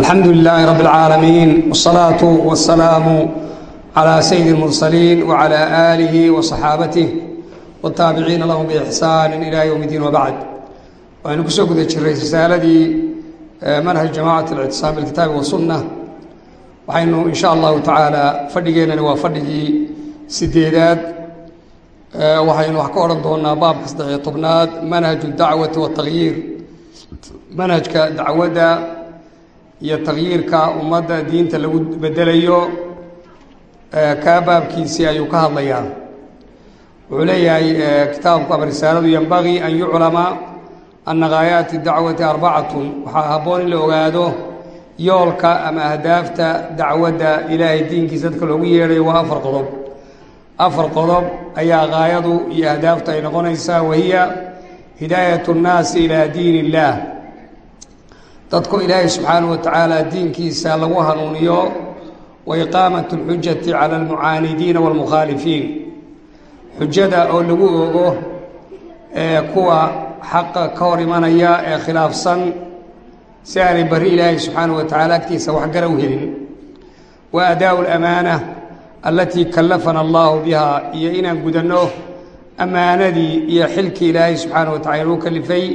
alxamdu lilaahi rabb اlcaalamiin wالsalaaةu wasalaamu calى sayidi اlmursaliin wcalى aalihi waصaxaabatih wاtaabiciina lahum bixsaani ilى ywm اddiin wbacd waxaynu kusoo guda jiray risaaladii manhaj jamacat اlictisaam bilkitaabi wasunna waxaynu in sha allahu tacaala fadhigeennani waa fadhigii sideedaad waxaynu wax ka odhan doonaa baabka saddexiyo tobnaad manhaju dacwati watakyiir manhajka dacwadda iyo takyiirka ummadda diinta lagu bedelayo kaa baabkiisii ayuu ka hadlayaa. Wuxuu leeyahay kitaabku ama risaaladu yanbagii an yuclama ana gaayaati dacwati arbacatun. Waxaa habboon in la ogaado yoolka ama ahdaafta dacwadda ilaahay diinkiisa dadka loogu yeedhayo waa afar qodob. Afar qodob ayaa gaayadu iyo ahdaaftu ay noqonaysaa wahiya hidaayat اnnaasi ilaa diin illaah dadku ilaahay subxaanahu wa tacaala diinkiisa lagu hanuuniyo wa iqaamat اlxujati cala almucaanidiina wاlmukhaalifiin xujada oo lagu ogo ee kuwa xaqa ka hor imanaya ee khilaafsan si aanay barri ilaahay subxaanahu wa tacala agtiisa waxgara u helin. Wa adaau lamaana allatii kallafana allahu biha iyo inaan gudanno ammaanadii iyo xilkii ilaahay subxaanahu wa tacala inuu kalifay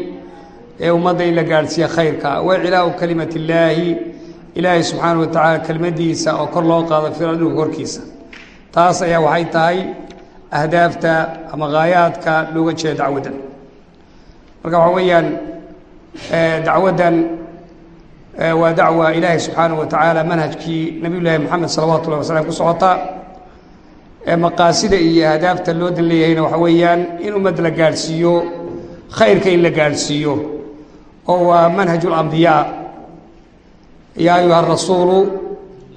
ee ummadda in la gaadhsiiya khayrka. Wa cilaau kalimat illaahi ilaahay subxaanahu wa tacaala kelmaddiisa oo kor loo qaado fil dhulka korkiisa. Taas ayaa waxay tahay ahdaafta ama gaayaadka looga jeeda dacwaddan. Marka waxaa weeyaan dacwaddan waa dacwa ilaahay subxaanahu wa tacaala manhajkii nabiy llaahi moxamed wasalam ku socota. Maqaasida iyo ahdaafta loo dan leeyahayna waxa weeyaan in ummad la gaadhsiiyo khayrka in la gaadhsiiyo oo waa manhaj اlambiyaa yaa ayuha rasuulu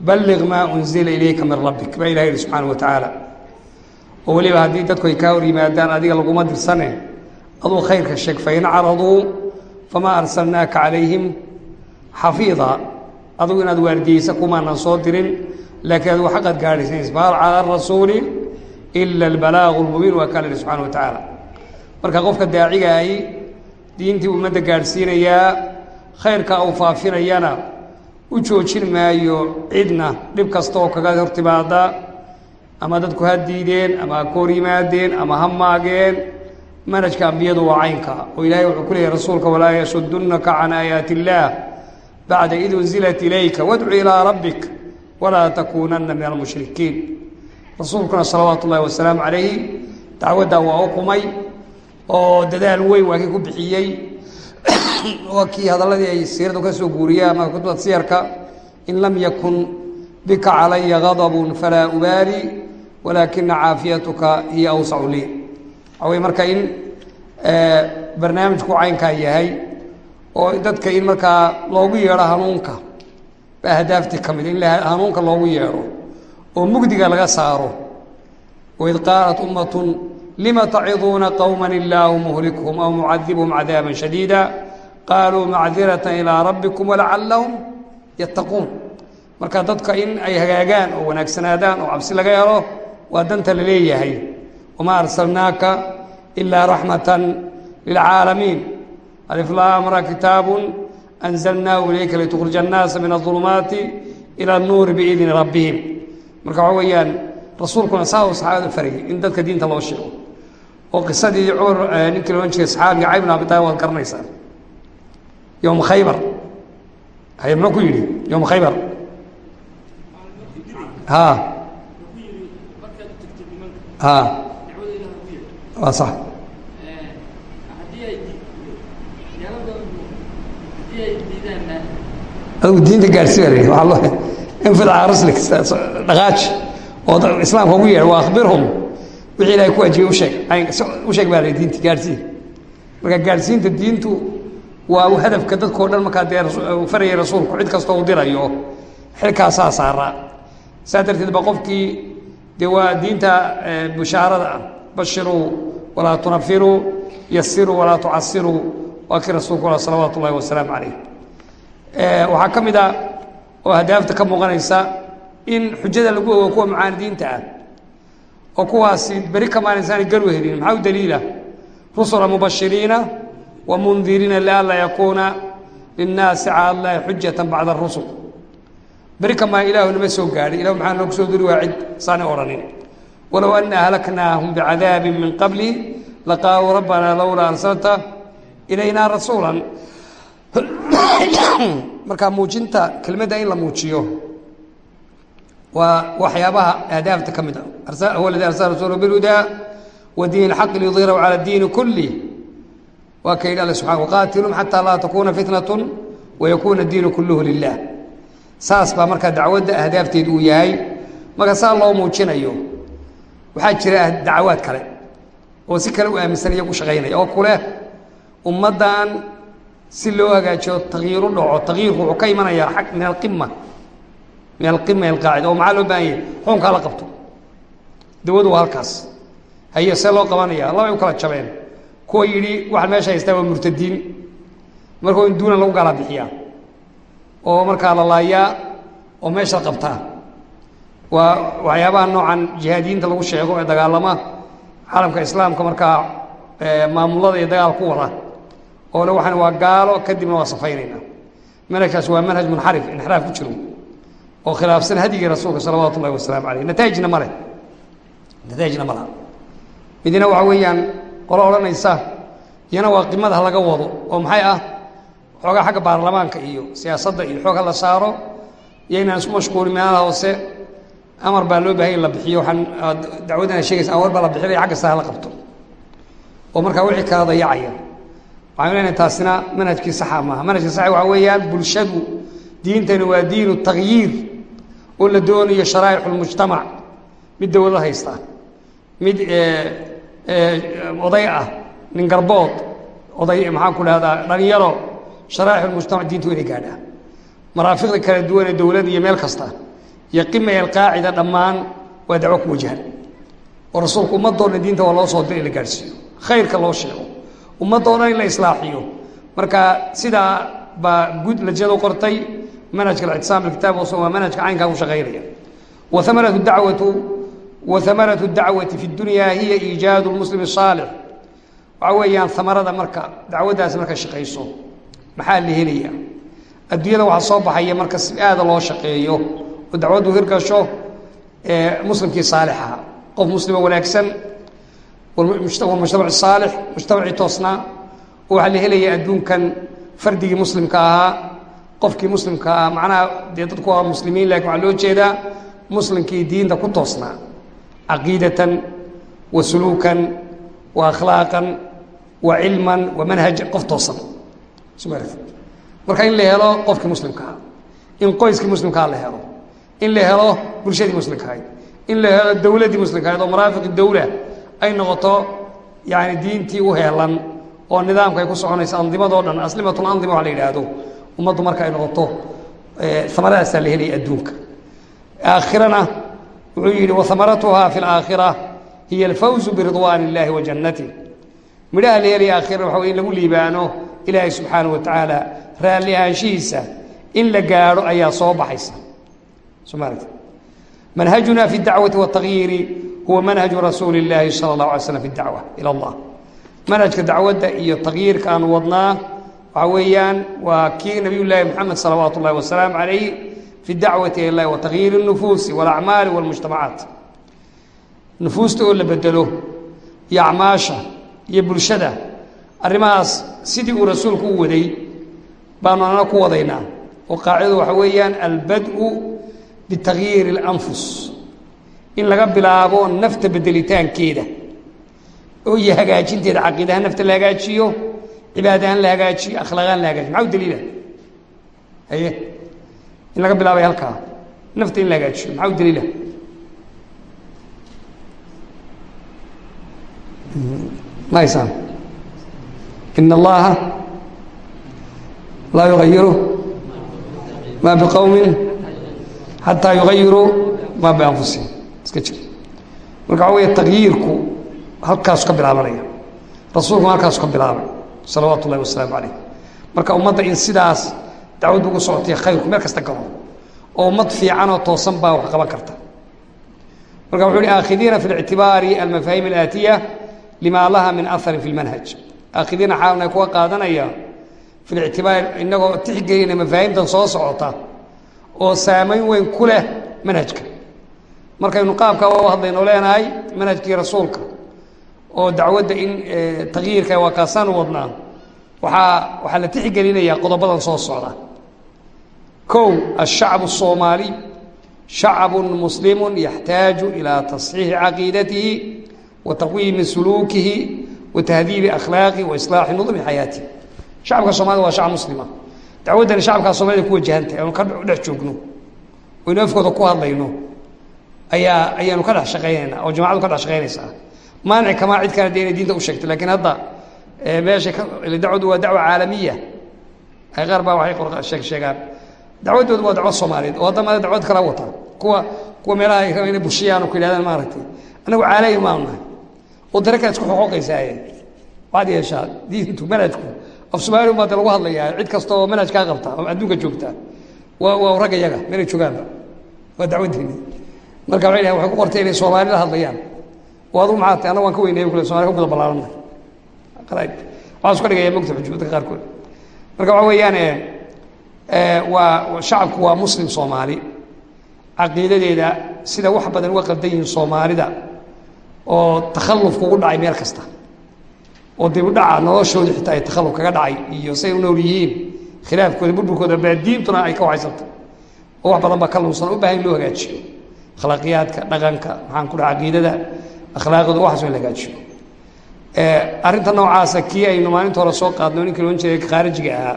balliq maa unzila ilayka min rabbik baa ilaha yihi subxaanahu wa oo weliba haddii dadku ay kaa hor yimaadaan adiga laguma dirsane aduu khayrka sheeg fain caraduu famaa arsalnaaka calayhim xafiida adugu inaad waardiyeysa kumaanan soo dirin laakiin adigu xaqaad gaadhaysanaysa fahal cala arasuuli ila albalaaqu lmubiin waa kaa la yihi wa tacaala marka qofka daacigaahi diintii ummadda gaadhsiinayaa khayrka uu faafinayana u joojin maayo cidna dhib kasta oo kaga hor ama dadku ha diideen ama ha ka yimaadeen ama ha maageen manhajka ambiyadu waa caynka. Oo ilaahay wuxuu ku leeyahy rasuulka walaa yasudunnaka can aayaati illaah bacda id unzilat ilayka wadcu ilaa rabbik walaa takuunanna min almushrikiin rasuulkuna salawaatu ullahi wasalaamu calayhi dacwaddaa waa u qumay oo dadaal weyn waa kii ku bixiyey. Waa kii hadalladii ay siiradu ka soo guuriyeen ama kutubad siyarka in lam yakun bika calaya gadabun falaa ubaali walaakina caafiyatuka hiya awsacu lii. Waxaa wey marka in barnaamijku caynkaa yahay oo dadka in markaa loogu yeedho hanuunka ba ahdaaftii ka mid in hanuunka loogu yeedho oo mugdiga laga saaro. Waid qaalat ummatun lima taciduuna qowma illaahu muhlikhum aw mucadibhum cadaaban shadiida qaaluu macdirata ilaa rabbikum walacallahum yattaquun marka dadka in ay hagaagaan oo wanaagsanaadaan oo cabsi laga helo waa danta la leeyahay wamaa arsalnaaka ilaa raxmatan lilcaalamiin aliflaamra kitaabun anzalnaahu ilayka litukrija annaasa min aulumaati ila anuuri biidni rabbihim marka waxaa weeyaan rasuulkuna saa uu saxaabada farayay in dadka diinta loo sheego oo qisadii cumar ninkii loodhan jiray saxaabiga cay bn abi taalib waad garanaysaa yowma khaybar. Hay muxuu ku yidhi yowma khaybar. Ha. Ha. Waa sax. Adigu diinta gaadhsi baa la yidhi waa loo infid caaraslik dhaqaaji oo islaamka ugu yeedh wa akhbirhum wixii ilahay ku waajibay usheeg u sheeg baa la diinta gaadhsiin marka gaadhsiinta diintu waa hadafka dadkao dhan markaa dee farayay rasuulku cid kastoo u dirayo xilkaasaa saaraa saa darteed ba qofkii dee waa diinta bushaarada ah. Bashiruu walaa tunafiruu yasiruu walaa tucasiruu waa kii rasuulku ala salawaatu ullahi wasalaamu calayh. Waxaa ka mid a oo ahdaafta ka muuqanaysa in xujada lagu ogo kuwa mucaanidiinta ah oo kuwaasi beri kamaanaysaanay garu helin maxaa u daliila? Rusula mubashiriina wa mundiriina lianla yakuuna linnaasi cala allahi xujatan bacda arusul beri kamaa ilaahu nama soo gaadhay ilahu maxaa noogu soo diri waa cid saanay odhanin walow ana ahlaknaahum bicadaabin min qabli laqaaluu rabbanaa lowlaa arsalta ilaynaa rasuulan. Markaa muujinta kelmadda in la muujiyo waa waxyaabaha aadaabta ka mid a huwa aladi arsala rasuula bilhudaa wa diin اlxaqi liyudhirahu cala diini kulih waa ka yidhi alle subxana waqaatilum xataa laa takuuna fitnatun wayakuuna diinu kulluhu lilah saas baa markaa dacwadda ahdaafteedu uu yahay. Marka saa loo muujinayo waxaa jira dacawaad kale oo si kale u aaminsan iyagu shaqaynaya. Oo kuleh ummaddan si loo hagaajiyo takyiiru dhaco takyiirku wuxuu ka imanayaa ag min alqima min alqima alqaacida oo maxaa loo baahan yahay xukunkaa la qabto. Dawadu waa halkaas. Haye see loo qabanaya labay kala jabeen. Kuwa yidhi waxaan meesha haystaa waa murtadiin. Marka in duuna lagu gaala bixiyaa oo markaa la laayaa oo meesha qabtaa. Waa waxyaabaha noocan jihaadiyiinta lagu sheego ee dagaalama caalamka islaamka markaa maamulada iyo dagaal ku wada. Oo le waxaan waa gaalo kadibna waa safaynayna manhajkaas waa manhaj munxarif inxiraaf ku jiro oo khilaafsan hadyigii rasuulka salawaatu ullahi wasalaamu caleyh nataa'ijna ma leh. Nataa'ijna ma laha. Midna waxa weeyaan qolo odhanaysa iyana waa qimada ha wado oo maxay ah? Xoogaa xagga baarlamaanka iyo siyaasadda iyo xoog la saaro iyo inaan isku mashquulin meelaha hoose amar baa loo bahay in la bixiyo. Waxaan dacwadana sheegaysa awar baa la bixinaya xagga sare la qabto. Oo markaa wixii kala dayacaya. Waxaan leenahay taasina manhajkii saxa maaha. Manhajka saxa waxaa weeyaan bulshadu diintani waa diinu takyiir oo la doonayo sharaa'ic lmujtamac mid dowlad haysta mid oday ah nin garbood oday maxaan ku dhahdaa dhalinyaro sharaa'ic lmujtamac diintu inay gaadhaa. Maraafiqda kala duwan ee dowladda iyo meel kasta iyo qima alqaacida dhammaan waa dacwo ku wajahan. Oo rasuulku ummadoo dhan diinta waa loo soo dir in la gaadhsiiyo. Khayrka loo sheego. Ummadoo dhan in la islaaxiyo. Marka sidaa baa gud lajadu qortay manhajka alictisaam bilkitaab wasun waa manhajka caynkaa ku shaqaynaya. Wa amaratu dacwatu wa amaratu dacwati fi dunya hiya iijaadu lmuslim الsaalix waxa weeyaan amarada marka dacwaddaasi markay shaqayso maxaa la helaya adduunyada waxaa soo baxaya marka si aada loo shaqeeyo oo dacwaddu hirgasho muslimkii saalixaha qof muslima wanaagsan mujtamac saalix mujtamacii toosnaa oo waxaa la helaya adduunkan fardigii muslimka ahaa qofkii muslimka ahaa macnaha dee dadku waa muslimiin laakiin waxaa loo jeedaa muslimkii diinta ku toosnaa. Caqiidatan wa suluukan wa akhlaaqan wa cilman wa manhajan qof toosan. Marka in la helo qofkii muslimka ahaa in qoyskii muslimkaa la helo in la helo bulshadii muslimka ahayd in la helo dowladdii muslimka ahayd oo maraafiqi dowla ay noqoto yani diintii u heelan oo nidaamka ay ku soconayso andimadoo dhan aslimatlandima waa la yidhaahdo ummaddu marka ay noqoto amaradaasa la helaya adduunka. Aakhirana wuxuu yidhi waamaratuha fi laakhira hiya alfawzu biridwaan illahi wa jannatih midhaha la helaya aakhirana waxa wey in lagu liibaano ilaahay subxaana wa tacaala raalli in la gaadho ayaa soo baxaysa. Somaaragta manhajuna fi dacwati watakyiiri huwa manhaju rasuuli اllaahi sala اllahu alay slam fi dacwa ila allah. Manhajka dacwadda iyo takyiirka aanu wadnaa waxaa weeyaan waa kii nabiy llaahi moxamed salawaatu اllahi wasalaamu calayh fi dacwati ila llahi wa takyiiri اnufuusi walacmaali walmujtamacaat nufuusta oo la bedelo iyo acmaasha iyo bulshada arrimahaas sidii uu rasuulku u waday baanu anana ku wadaynaa oo qaacidadu waxa weeyaan albad'u bitakyiiri اlanfus in laga bilaabo nafta bedelitaankeeda oo iyo hagaajinteeda caqiidahaan nafta la hagaajiyo cibaadahaan la hagaajiyo akhlaaqaan la hagaajiyo maxaa u daliila? Haye in laga bilaabay halkaa nafta in la hagaajiyo maxaa u daliila? Ma haysaan in allaha laa yugayiru ma biqowmin xataa yugayiruu ma bianfusihim. Iska jir marka waxa weeye takyiirku halkaasu ka bilaabanaya. Rasuulkuna halkaasu ka bilaabay salawaatu ullahi wasalaamu calayh marka ummadda in sidaas dacwaddu ugu socotay khayrku meel kasta galo oo ummad fiican oo toosan baa wax qaban karta. Marka wuxuu uhi aakhidiina fi lictibaari almafaahiim alaatiya lima laha min aharin fi lmanhaj aakhidiina xaalna kuwa qaadanaya fi lictibaar inagoo tixgelina mafaahimtan soo socota oo saameyn weyn ku leh manhajka. Markaynu qaabka u hadlayno leenahay manhajkii rasuulka oo dacwadda in takyiirka waa kaasaan wadnaa waxaa waxaa la tixgelinayaa qodobadan soo socda kow الshacb الصoomaaliي shacb muslim yaxtaaju ilى taصxiixi caqiidatihi wa taqwiimi suluukihi wa tahdiibi akhlaaqihi wa islaaxi nudmi xayaatihi shacabka soomaalida waa shacab muslima dacwaddani shacabkaa soomaalida ku wajahantahay aanu ka dhex joogno oynu afkooda ku hadlayno ayaa ayaanu ka dhex shaqaynaynaa oo jamacadu ka dhex shaqaynaysaa maanic kamaa cid kale de inay diinta u sheegto lakiin hadda meesha dacwadu waa dacwa caalamiya. Qaar baa waxay sheeg sheegaan. Dacwaddoodu waa dacwad soomaaliyeed oo hadda mada dacwad kala wata kuwa kuwa meelaha ay rabaan inay bushiyaan oo ku yidhahdaan maaragtay annagu caalami maanu nahay oo dare kale isku xoqoqaysaaye waxaad yeeshaa diintu manhajku af soomaaliya umaa de lagu hadlayaa cid kasta oo manhajkaa qabta oo adduunka joogta waa waa ragga yaga meelay joogaanba. Waa dacwaddeeni marka waxay dhahen waxay ku qortay inay soomaali la hadlayaan maxaa tay annagu waan ka weynaya kule somaliya ka guda ballaaranna waxaa iska dhigaya mogta xujuubadka qaarkood marka waxa weeyaan waa shacabku waa muslim soomaali. Caqiidadeeda sida wax badan uga qaldan yihiin soomaalida oo takhalluf kugu dhacay meel kasta. Oo dib u dhaca noloshooda xitaa ay takhalluf kaga dhacay iyo say u nool yihiin khilaafkooda burburkooda baadiintuna ay ka wahaysanta oo wax badan baa ka lunsan u baahan in loo hagaajiyo. Akhlaaqiyaadka dhaqanka maxaan ku dhaha caqiidada akhlaaqooda waxaas in la hagaajiyo arrinta noocaasa kii aynu maalinta hore soo qaadno ninkii loon jiray khaarijiga ahaa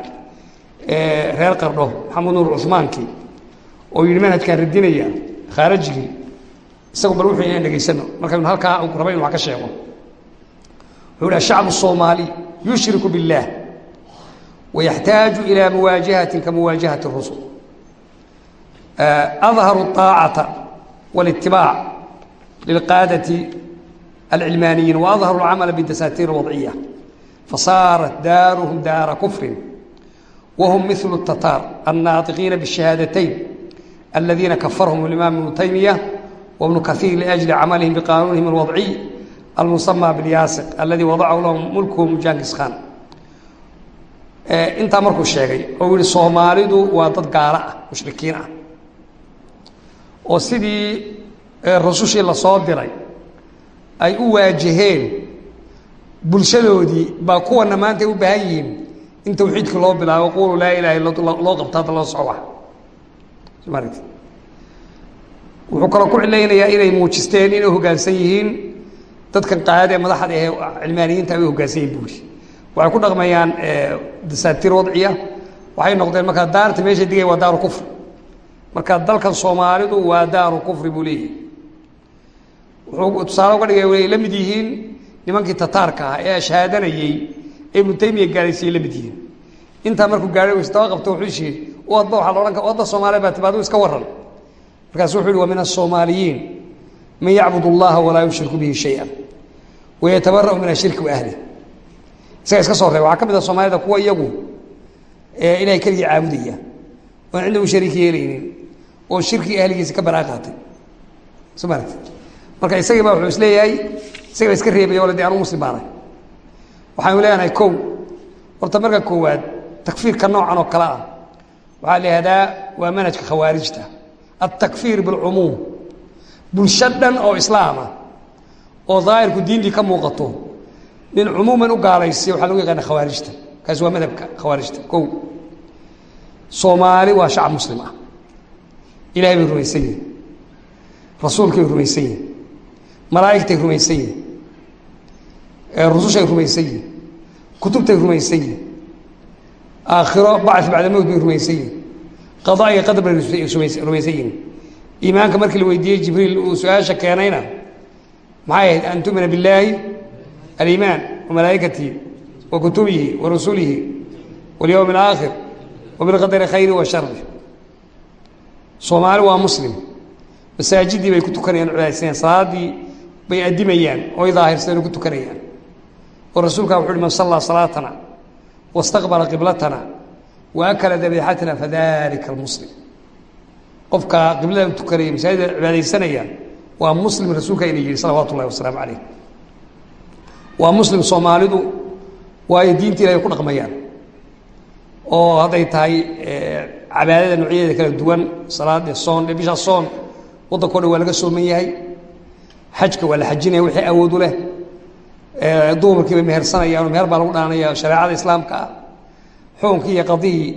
reer qardho maxamed nuur cusmaankii oo yidhi manhajkaan radinaya khaarijigii isagu bal wuxuu inaan dhegaysano markaynu halkaa raba inu wax ka sheego wuxuu yidhi ashacbu الsoomaaliy yushriku biاllah wayaxtaaju ilى muwaajahatin kamuwaajahati الrusul adharu الطaacata wاlاtibaac lilqaadati alcilmaaniyiin waadharu اlcamala bidasaatiir اwadciya fasaarat daaruhum daara kufrin whm mil الtataar الnaaطiqiina bالشhahaadateyn aladiina kafarhm imaam ibnu taymiya wbnu kaiir liأjli camalihim biqanuunihim اlwadciy almusamى biاlyaasiq aladii wadacahu lahum mulkuhum jankis khan intaa markuu sheegay oo yihi soomaalidu waa dad gaalo ah mushrikiin ah oo sidii rasushii la soo diray ay u waajaheen bulshadoodii baa kuwana maanta ay u baahan yihiin in tawxiidka loo bilaabo qulu laa ilaha illa loo qabto hadda loo soco somaaragti wuxuu kaloo ku cilaynayaa inay muujisteen inay hoggaansan yihiin dadkan qaadada ee madaxda ahee cilmaaniyiinta ay hoggaansan yihiin buuri waxay ku dhaqmayaan dasaatiir wadciya. Waxay noqdeen markaa daarta meesha digay waa daaru kufri marka dalkan soomaalidu waa daaru kufri buu leeyahay wuxuu tusaale uga dhigay way la mid yihiin nimankii tataarka ah ee ashhaadanayey ee ibnu taymiya gaaraysiiyey la mid yihiin. Intaa markuu gaahay isdaba qabto wuxuu ishii u adba waxaa loodhan kara adda soomaaliya baa timaadu iska warran. Markaasu wuxu uhi wa min asoomaaliyiin man yacbud allaha walaa yushriku bihi shaya wayatabara'u min ashirki wa isaga iska soo reeba waxaa ka mid ah soomaalida kuwa iyagu ilahay keligii caabudaya oon cidna u shariik yeelaynin oo shirkii ahligiisa ka baraa qaatay. Soo maaragti marka isagii baa wuxuu is leeyahay isaga ba iska reebaya wala de anu muslim baanay waxaanu leenahay kow horta marka koowaad takfiirka noocan oo kale ah waxaa la ihahdaa waa manhajka khawaarijta. Altakfiir bilcumuum. Bulsho dhan oo islaama oo daahirku diintii ka muuqato nin cumuuman u gaalaysiya waxaa lagu yaqaana khawaarijta. Kaasi waa madhabka khawaarijta. Kow soomaali waa shacab muslim ah. Ilahay bay rumaysan yihiin rasuulkay rumaysan yihiin malaa'igtay rumaysan yihiin rusushay rumaysan yihiin kutubtay rumaysan yihiin aakhiro bacd bacda mowt bay rumaysan yihiin qada iyo qadar bay rumaysan yihiin iimaanka markii la weydiiyey jibriil uu su'aasha keenayna maxay ahayd an tumina billaahi aliimaan wa malaa'ikatihi wa kutubihi wa rasulihi walyowm alaakhir wa khayri wa shari soomaali waa muslim masaajidii bay ku tukanayaan culaysayaan salaadii bay adimayaan oy daahirsadeen ku tukanayaan. Oo rasuulkaa wuxu uhi man sallaa salaatana wastaqbala qiblatana wa akala dabiixatina fadalika almuslim. Qofka qiblada u tukanaya masaajida cibaadaysanaya waa muslim rasuulka ina yihi salawaatu wasalaamu calayh. Waa muslim soomaalidu waayo diinta ilahay ku dhaqmayaan. Oo hadday tahay cabaadada noocyadeeda kala duwan salaada soon bishaa soon waddanko dhan waa laga sooman yahay xajka waa la xajinaya wixii awood u leh dumarkii bay mehersanayaan meher baa lagu dhaanaya shareecada islaamka. Ah xukunkii iyo qadihii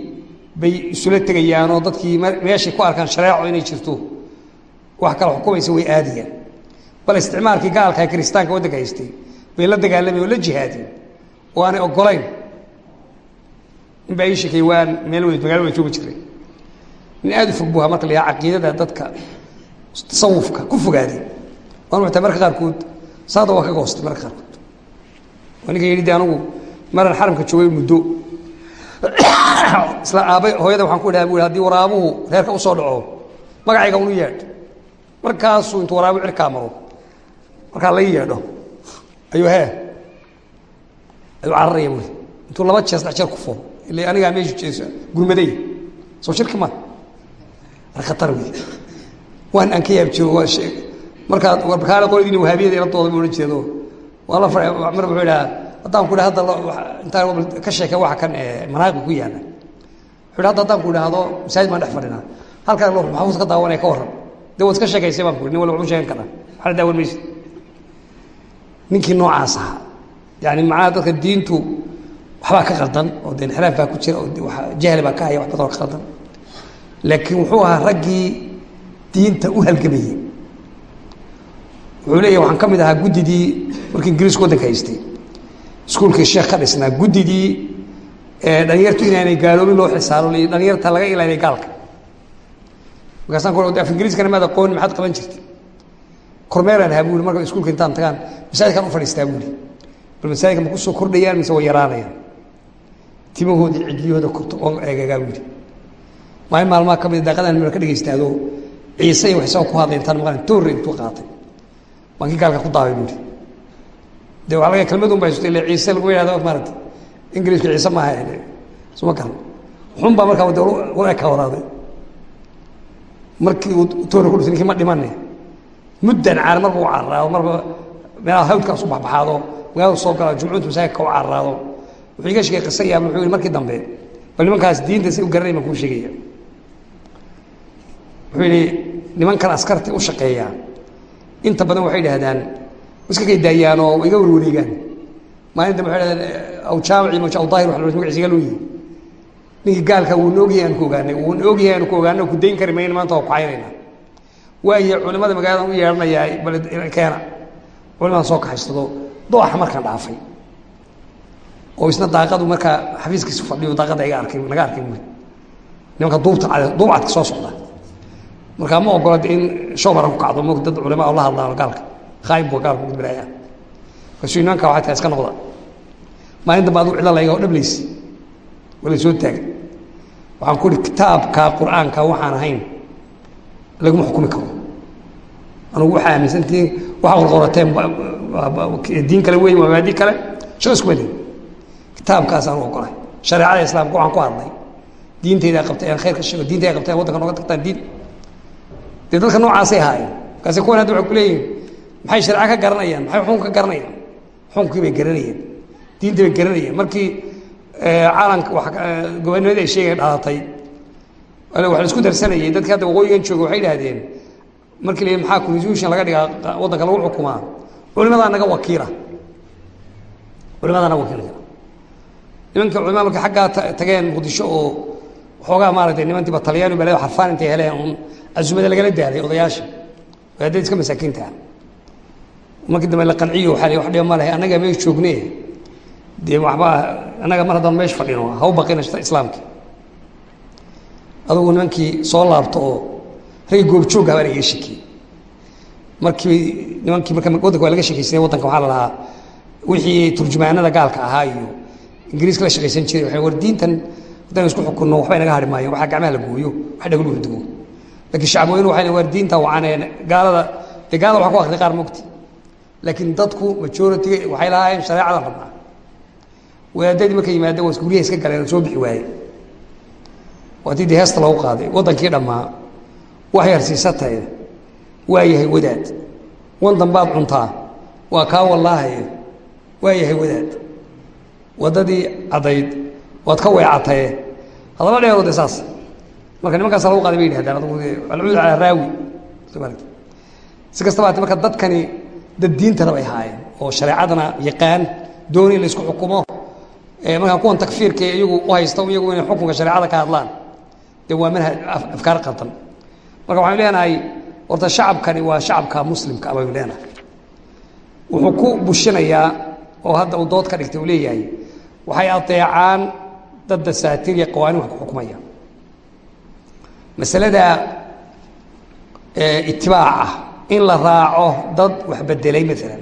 bay isula tegayaanoo dadkii meeshay ku arkaan shareeco inay jirto. Wax kala xukumaysa way aadayaan. Bal isticmaalkii gaalka ee kiristaanka waddanka haystay bay la dagaalamay oo la jihaadeen oo aanay ogolayn in baa ii waan meel wada magaalo wada joogi jiray. Nin aada u fog buha marka la caqiidada dadka tasawufka ku fogaaday waan waxtaa marka qaarkood saada waa ka goostay marka qaarkood. Waa ninka yidhi de anugu maran xaramka joogay muddo. Isla aabay hooyada waxaan ku dhaha bu haddii waraabuhu reerka u soo dhaco magacayga unu yeedh. Markaasuu intuu waraabuhu cirkaa maro markaa la yeedho. Ayuu hee. Ayuu cararaya bui intuu laba jeer saddex jeer ku furo ila anigaa meeshu jeesa gurmaday soo shirki ma mar khatar wey waan aan ka yaab jiro waa shee markaad warkaale qoladiina wahaabiyada ila dooda ma odhan jeedo. Waa la mar wuxuu idhaha haddaan ku idhaha hadda intaan ka sheekay waxa kan manaaqib ku yaalla wuxuu idha hadda haddaan ku idhaahdo masaajid baan dhex fadhinaa halkaan loo maxafuus ka daawanaya ka warram dee waad iska sheekaysay baan ku nin walba waxu sheegan karaa. Waxna daawan maysid. Ninkii noocaas ahaa yani macnaha dadka diintu waxbaa ka qaldan oo de inxiraaf baa ku jira oo jahli baa ka haya wax badan oo ka qaldan laakiin wuxuu ahaa raggii diinta u halgamayey wuxuu leeyahy waxaan ka mid ahaa guddidii markii ingiriisku waddanka haystay. Iskuulkii sheekh ka dhisnaa guddidii dhalinyartu inaanay gaaloobin loo xisaaro dhalinyarta laga ilaaliya gaalka. Markaasaan ku af ingiriiskana maad aqooni maxaad qaban jirtay? Kormeeraan ahaa buuli marka iskuulka intaan tagaan masaajidkaan u fadhiistaa buuli bal masaajidka ma ku soo kordhayaan mise way yaraanayaan? Timahoodii cidliyahooda korto oo eegagaa buuli maalin maalmaha ka mid daaqadaan meel ka dhegaystaado ciise iyo waxsoo ku hadlay intaan maqan toorre intuu qaatay baan kii gaalka ku daabay buuli de waa laga kelmadun baa sutay ile ciise lagu yihahdo maarata ingiliisku ciise maaha suma garan xun baa markaa de wala ka waraaday. Markii uu toorre ku dhintay ninkii ma dhimane muddan caar marba u cararaado marba meelaha hawdkaas u baxbaxaado magaalada soo gala jumcuunta masaajidka u cararaado wuxuu iga sheegay qisa yaab wuxuu yihi markii dambe bal nimankaas diinta say u garanay baan kuu sheegaya. Wuxuu yihi nimankan askarta u shaqeeyaa inta badan waxay idhahdaan iska kaydaayaan oo iga warwareegaan maalin dambe waxay dhahdaan aw jaamici ma aw daahir la magaciisa iga loo yihi ninkii gaalka wuuna ogyahay aanu ku ogaanay wuuna ogyahay aanu ku ogaano ku dayn kari mayna maanta waa ku caynayna. Waayo culimada magaaladan u yeedhanayaa bal keena. Culimadan soo kaxaystado dooxa markaan dhaafay. Oo isna daaqadu markaa xafiiskiisa fadhiyo daaqada iga arkay naga arkay buuri nimanka duubta cad duubcadka soo socda markaa ma ogola in showmara ku kacdo mog dad culima oo la hadlaano gaalka. Khaayib buu gaalku gudbiraya markaasuu nimanka waxay tahay iska noqda. Maalin dambe aduu cidla layga oo dhablaysi wala soo taagay waxaan ku ihi kitaabka qur'aanka waxaan ahayn laguma xukumi karo. Anugu waxaa aaminsantihiin waxaa qorqorateen diin kale weyn waa maadi kale. Shaqo iskuma lehin kitaabkaasaan u ogolay. Shareecada islaamka waxaan ku hadlay. Diinteydaa qabtay aan khayr ka sheego diinteyda qabtay aan waddanka nooga tagtaan diin dee dadka noocaasay ahaayeen. Markaase kuwan hadda waxay ku leeyihiin maxay shareeco ka garanayaan? Maxay xukun ka garanayaan? Xukunkii bay garanayeen. Diintii bay garanayeen. Markii caalanka gobonimada ay sheegay dhalatay waa la isku darsanayay dadkii hadda waqooyigan jooga waxay idhahdeen markii la maxaa constitution laga dhigaa waddanka lagu xukumaa? Culimadaa naga wakiila. Culimadaa naga wakiila. Nimanka culimada markay xaggaa tageen muqdisho oo waxoogaa maaragtay nimantiiba talyaani baled xarfaan intay heleen un casumada lagala daalay odayaasha wadaadada iska masaakiinta ah markii dambe la qanciyo waxaa la wax dhiba ma lehe annaga meesha joogne dee waxba annaga mar haddaan meesha fadhino ha u baqina islaamki adugu nimankii soo laabto oo ragii goobjoog ah baa laga shekiyey markii nimankii marka waddanka waa laga shekeysay waddanka waxaa la lahaa wixii turjumaanada gaalka ahaa iyo ingiriiska la shaqaysan jiray waxay war diintan haddaynu isku xukunno waxba inaga hari maayo waxaa gacmaha la gooyo wax dhaglu laakiin shacbweynu waxay war diinta wacaneen. Gaalada dee gaalada ku akri qaar mogti laakiin dadku majority waxay lahaayeen shareecadan rabnaa. Wadaadadii markay yimaadeen waa guryaha iska galeen soo bixi waaye waatii dee heesta loogu qaaday waddankii dhammaa wax yar siisatae waa yahay wadaad. Wan dambaad cuntaa waa kaa wallaahaye waa yahay wadaad. Waddadii caddayd waad ka weecataye. Hadaba dheero de saas marka nimankaasa lagu qaday bay yidhahdaan alcuud calaa raawi. Si kastaba ate marka dadkani dad diintana bay ahaayeen oo shareecadana yaqaan dooni in la isku xukumo. Markaa kuwan takfiirka iyagu u haysta iyagu inay xukunka shareecada ka hadlaan dee waa manhaj afkaar qaldan. Marka waxaynu leenahay horta shacabkani waa shacabka muslimka baynu leenahay. Wuxuu ku bushinayaa oo hadda uu dood ka dhigtay uu leeyahay waxay adeecaan dad dasaatiir iyo qawaaniin wax ku xukumaya masalada itibaaca in la raaco dad wax bedelay maalan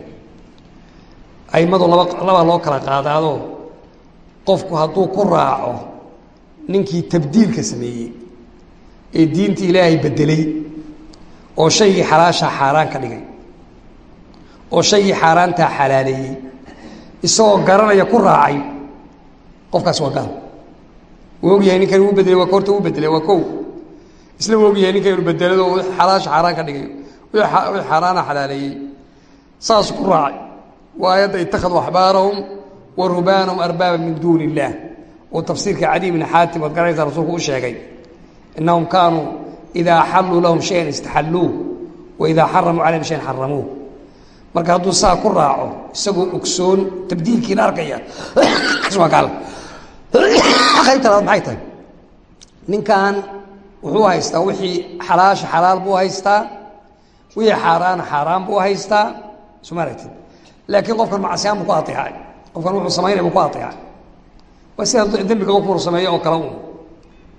aimadu laba laba loo kala qaadaado. Qofku hadduu ku raaco ninkii tabdiilka sameeyey ee diinta ilaahay bedelay oo shaygii xalaashaa xaaraan ka dhigay oo shaygii xaaraantaa xalaaleeyey isagoo garanaya ku raacay qofkaas waa gaal. Uu ogyahay ninkan uu bedelay waa horta uu bedelay waa kow isla u ogyahay ninkan inu bedelado xalaasha xaaraan ka dhigay. Wixii xaaraana xalaaleeyey. Saas ku raacay. Waa ayadda ittakhaduu axbaarahum wa rubaanahum arbaaba min duuni illaah oo tafsiirka cadi bni xaatim oad garanaysaa rasuulku u sheegay innahum kaanuu idaa axalluu lahum shayan istaxalluuh wa idaa xaramuu calayhim shayan xaramuuh marka hadduu saa ku raaco isagoo ogsoon tabdiilkiina arkaya qaybta labaad maxay tahay? Ninkan wuxuu haystaa wixii xalaasha xalaal buu haystaa wixii xaaraana xaaraan buu haystaa. Suma aragtid? Laakiin qofkan macsiyaan buu ku aeecay qofkan wuxuu samaynaya buu ku aeecay waa sida dembiga qofku uu sameeyo oo kale un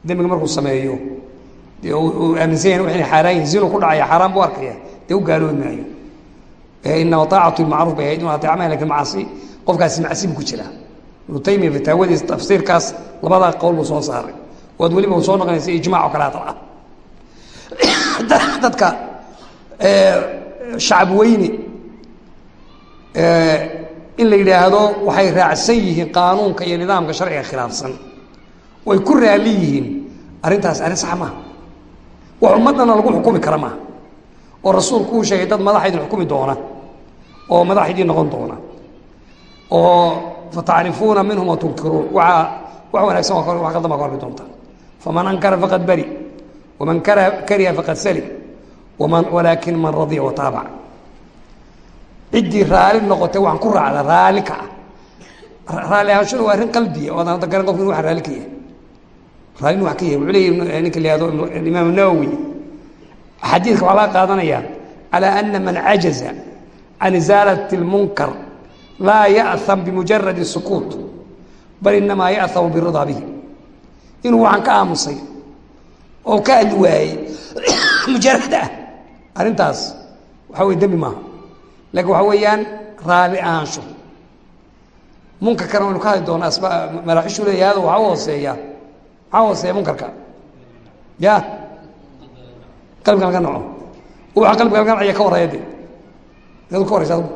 dembiga markuu sameeyo dee uu aaminsan yahin waxayna xaaraan yihiin zinu ku dhacaya xaaraan buu arkaya dee u gaaloobi maayo. Inama aacatu macruuf bay ahayd inu aeec ma laakiin macasi qofkaasi macsi buu ku jiraa. Ibnu taymiya fataawadiis tafsiirkaas labadaa qowl buu soo saaray waad weliba soo noqonaysa ijmac oo kaleata ah. Dadka shacab weyne in la yidhaahdo waxay raacsan yihiin qaanuunka iyo nidaamka sharciga khilaafsan. Way ku raali yihiin. Arrintaas arrin sax maaha wax ummaddana lagu xukumi kara maaha oo rasuulku uu sheegay dad madaxa idin xukumi doona oo madax idiin noqon doona oo fatacrifuuna minhum wa tunkiruun. Waaa wax wanaagsan waa wax qaldan baa ka horbi doontaa faman ankara faqad bari waman kariha faqad salim walaakin man radiya wataabac ciddii raali noqotay waxaan ku raacda raali ka ah raali ahaanshuna waa arrin qalbiya oo adaan garan qofku inu wax raali ka yahay raali inu wax ka yahay wuxuu leeyahy ninka la yihahdo imaam nawowi xadiidka waxaa laga qaadanaya calى ana man cajaza can isaalat اlmunkar laa ya'ham bimujaradi sukuut bal inamaa ya'hamu biridaa bihi inuu waxaan ka aamusay oo ka adli waayey mujarad ah. Arrintaas waxaa wey dembi maaha. Laakiin waxaa weeyaan raali ahaansho. Munkarkana waynu ka hadli doonaa asba maraaxishu leeyahay waxaa u hooseeya. Maxaa hooseeya munkarka. Ya? Qalbiga laga naco waxa qalbiga laga nacaya ka waraya de adu ka adgu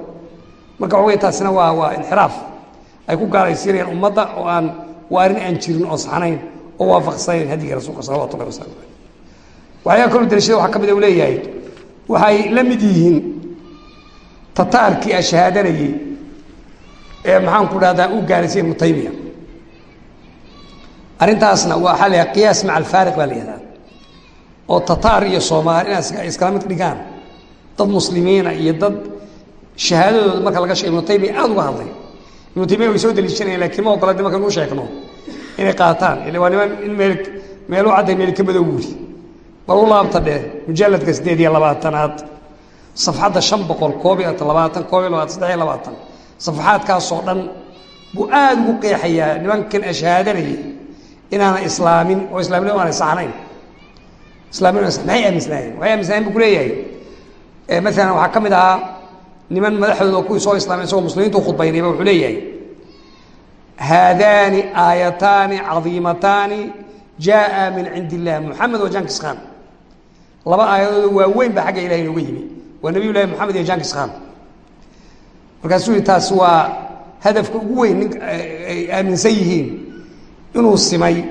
marka waxa wey taasina waa waa inxiraaf. Ay ku gaalaysiinayaan ummadda oo aan waa arrin aan jirin oo saxnayn oo waafaqsanayn hadiga rasuulka salawatu llahi wasalam aleyh waxyaa kaloo darashada waxaa ka mid u leeyahay waxay la mid yihiin tataarkii a shahaadanayey ee maxaan ku dhahdaa u gaaraysa ibnu taymiya. Arrintaasna waxaa la yhaha qiyaas maca alfaariq baa la yihahdaa oo tataar iyo soomaali inaa iskala mid dhigaan dad muslimiina iyo dad shahaadadooda marka laga sheego ibnu taymiya aada uga hadlay. Ibnu taymiya way soo daliishanayaan lakiin ma ogola de markan u sheegno inay qaataan. Ila waa niman in meel meelu cadday meel ka madow wuri. Bal u laabta dheh mujalladka siddeed iyo labaatanaad. Safxadda shan boqol koob iyo labaatan koob iyo labaatan saddex iyo labaatan. Safaxaadkaasoo dhan buu aada ugu qeexayaa nimankan ashhaadanayay inaana islaamin oo islaamnimo aanay saxnayn. Islaamnimo maxay aaminsanaayeen waxay aaminsanayen bu ku leeyahay. Maalan waxaa ka mid ahaa niman madaxdooda kuwii soo islaamay isagoo muslimiintu khudbaynayba wuxuu leeyahay haadaani aayataani cadiimataani jaaa min cindi illah moxamed wa jankis khan laba aayadooda waaweyn baa xagga ilahay inooga yimi waa nabiy llahi moxamed iyo jankis khan markaasuu yihi taas waa hadafka ugu weyn nin ay aaminsan yihiin inuu simay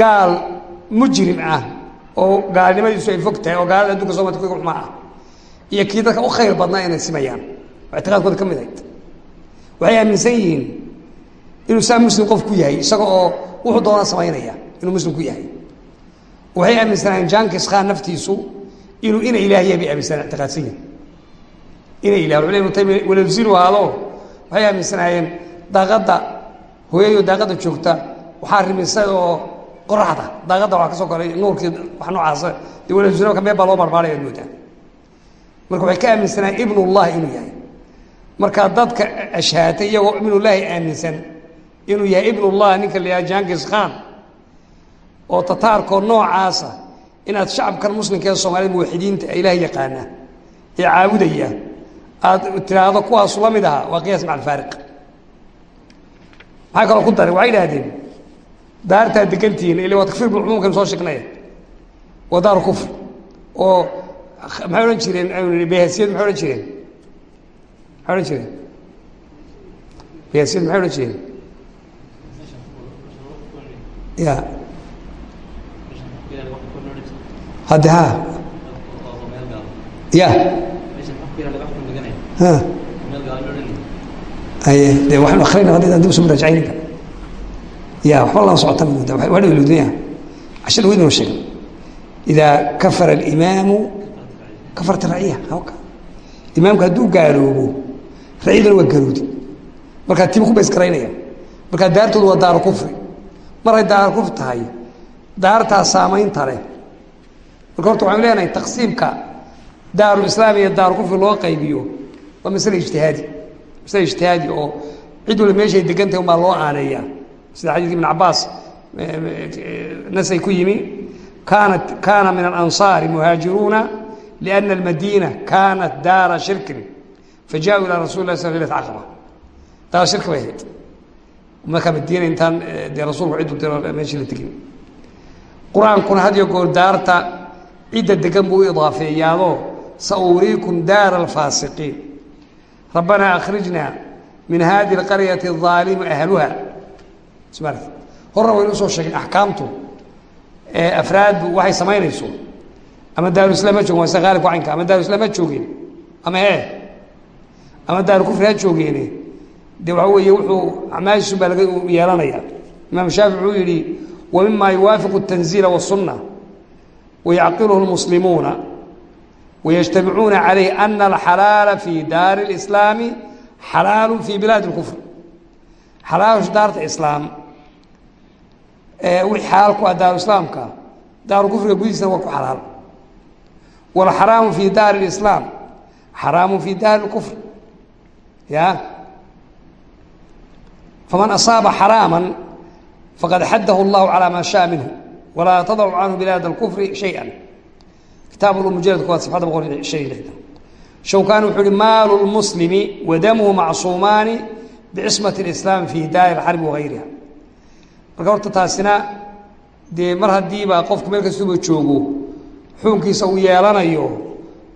gaal mujrim ah oo gaalnimadiisu ay fog tahay oo gaalada adduunka soomaalka ku xumaa inuu saa muslim qof ku yahay isaga oo wuxuu doonaa samaynaya inuu muslimku yahay. Waxay aaminsanaayeen jankis khan naftiisu inuu ina ilaahya bay aaminsanaa ictiqaadsan yihiin ina ilah wuxuu ibnu taymiya walazinu haado waxay aaminsanaayeen daaqadda hooyayo daaqadda joogta waxaa rimisay oo qoraxda daaqadda waxaa ka koray nuurkii wax noocaasa dee walazino ka meel baa loo marmaaraya ad moodaa marka waxay ka aaminsanaayeen ibnullahi inuu yahay. Marka dadka ashhaatay iyagoo ibnullaahi aaminsan inuu yahay ibnullah ninka la yidhaha jankis khan oo tataarkoo noocaasa inaad shacabkan muslimka ee soomaalida muwaxidiinta ee ilaah yaqaana ee caabudaya aada tiraahdo kuwaasu la mid ahaa waa qiyaas maca alfaariq. Maxaa kaloo ku daray? Waxay idhahdeen daartaad degantihiin ila waa takfir bilcumuumkan soo sheegnaya waa daaru kufr oo maxay odhan jireen? Behasiyad maxay odhan jireen? Maxay odhan jireen? Behasiyad maxay odhan jireen ya. Hadde ha ya. Aye de waxaanu akrina haddii dib usu muraajacayninka ya waxba lama socota mudda waa dhow ludnaya cashar weydinoo sheegay idaa kafara alimaamu kafarta raciya hawka imaamku hadduu gaaloobo raciyadana waa gaaloodi markaa tiba ku baysgaraynaya markaa daartoodu waa daaru kufri maray daaru kufri tahay. Daartaa saamaynta leh. Marka horta waxaanu leenahay taqsiimka daaru islaam iyo daaru loo qaybiyo waa masle ijtihaadi. Masle ijtihaadi oo cid walba meeshay degantahay umbaa loo aaneeya sida xadiidka ibn cabaas nasay ku yimi kaanat kaana min alansaari muhaajiruuna liana almadiina kaanat daara shirkin fajaءuu ilaa rasuli lah sl lat caqaba. Shirki bay ahayd marka madiina intaan eh, dee rasuulku cidu diro meeshii la tegin. Qur'aankuna had iyo goor daarta cidda degan buu u idaafeeyaadoo sa uriikum daara alfaasiqiin rabbanaa akhrijnaa min hadi alqaryati aalimi ahluha. Smart horna waynu u soo sheegin axkaamtu eh, afraaddu waxay samaynayso. Ama daaruislaam ma joogin waa sia khaalibka caynka ama daaruislaam ha joogeen ama ee ama daarukufri ha joogeene de waxa weeye wuxuu acmaashiisu baa laga yeelanaya imaam shaafici wuxuu yihi wa mima yuwaafiqu الtanziila والsuna wayacqiluhu اlmuslimuuna wayajtamicuuna calayh ana alxalaala fi daari اlislaami xalaalu fi bilaadi اlkufr xalaashu daarta islaam wixii xalaal ku ah daaru islaamka daaru kufriga gudihiisana waa ku xalaal wاlxaraamu fi daari اlislaam xaraamu fi daari اlkufr ya faman asaaba xaraama faqad xadahu اllahu calى ma shaءa minhu walaa tadacu canhu bilaad اlkufri shayئa kitaab mujalad kowaad safxadda boqol iyo shan iyo lixdan shawkani wuxuu uhi maalu lmuslimi wa damuhu macsuumaani bicismati اlislaam fi daari اlxarbi wagayriha marka horta taasina dee mar haddiiba qofku meel kastuba joogo xukunkiisa uu yeelanayo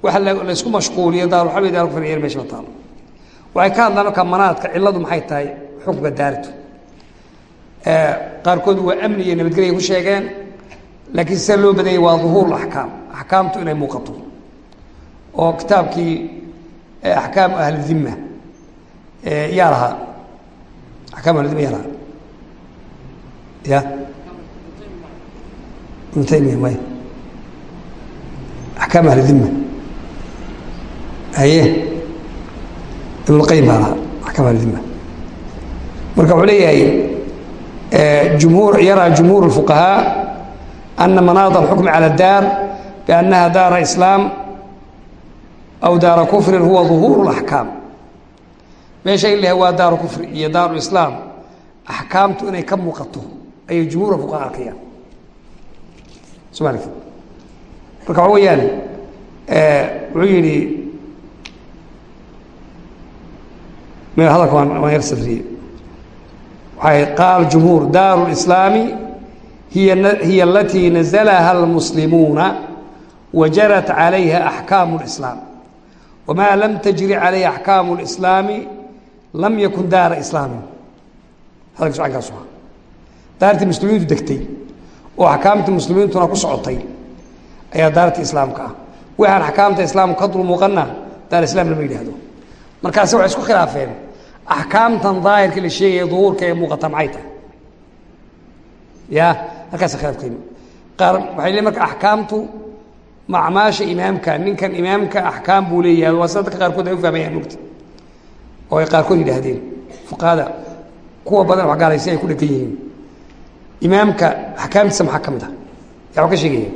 waxa laysku mashquuliyo daaruxarbi iyo daarukufr yeel meesha ma taalo waxay ka hadlaan marka manaadka cilladu maxay tahay Xukunka daartu. Qaarkood waa amni iyo nabadgelya ku sheegeen laakiin sida loo badanyay waa duhuur axkaam axkaamtu inay muuqato. Oo kitaabkii axkaam ahlidima yaa lahaa. Axkaam ahlidima yaa lahaa. Ya? Taymiya may. Axkaam ahlidima haye ibnulqayim baa lahaa axkaam ahlidima marka wuxuu leeyahay jumhuur yaraa jumhuur الfuqahaa ana manaad اlxukm calى اdaar biannaha daara islaam aw daara kufrin huwa ظuhuur اlaxkaam meesha in lahay waa daaru kufri iyo daaru islaam axkaamtu inay ka muuqato ayay jumhuur fuqaha arkayaan soma marka waxa weeyaan wuxuu yihi hadalka waan yar safriyey waxay qaal jumhuur daaru lislaami hiya alatii nazalaha almuslimuuna wa jarat calayha axkaamu lislaam wamaa lam tajri calayha axkaamu lislaami lam yakun daara islaamin hadalka shankaas waa daartii muslimiintu degtay oo axkaamtii muslimiintuna ku socotay ayaa daarta islaamka ah waxaan axkaamta islaamka ka dul daar islaam lama yidhaahdo markaase waxay isku khilaafeen axkaamtan daahirka la sheegaya duhuurka ee muuqata maxay tahay ya halkaasa khilaafkeeni qaar waxay leeyiin marka axkaamtu macmaasha imaamka ninkan imaamka axkaam buu leeyahay waa sida dadka qaarkood ay u fahmayaan mugta oo ay qaarkood yidhaahdeen fuqahada kuwa badan wax gaalaysi ay ku dhegan yihiin imaamka axkaamtiisa maxaa ka mid ah yaa wax ka sheegaya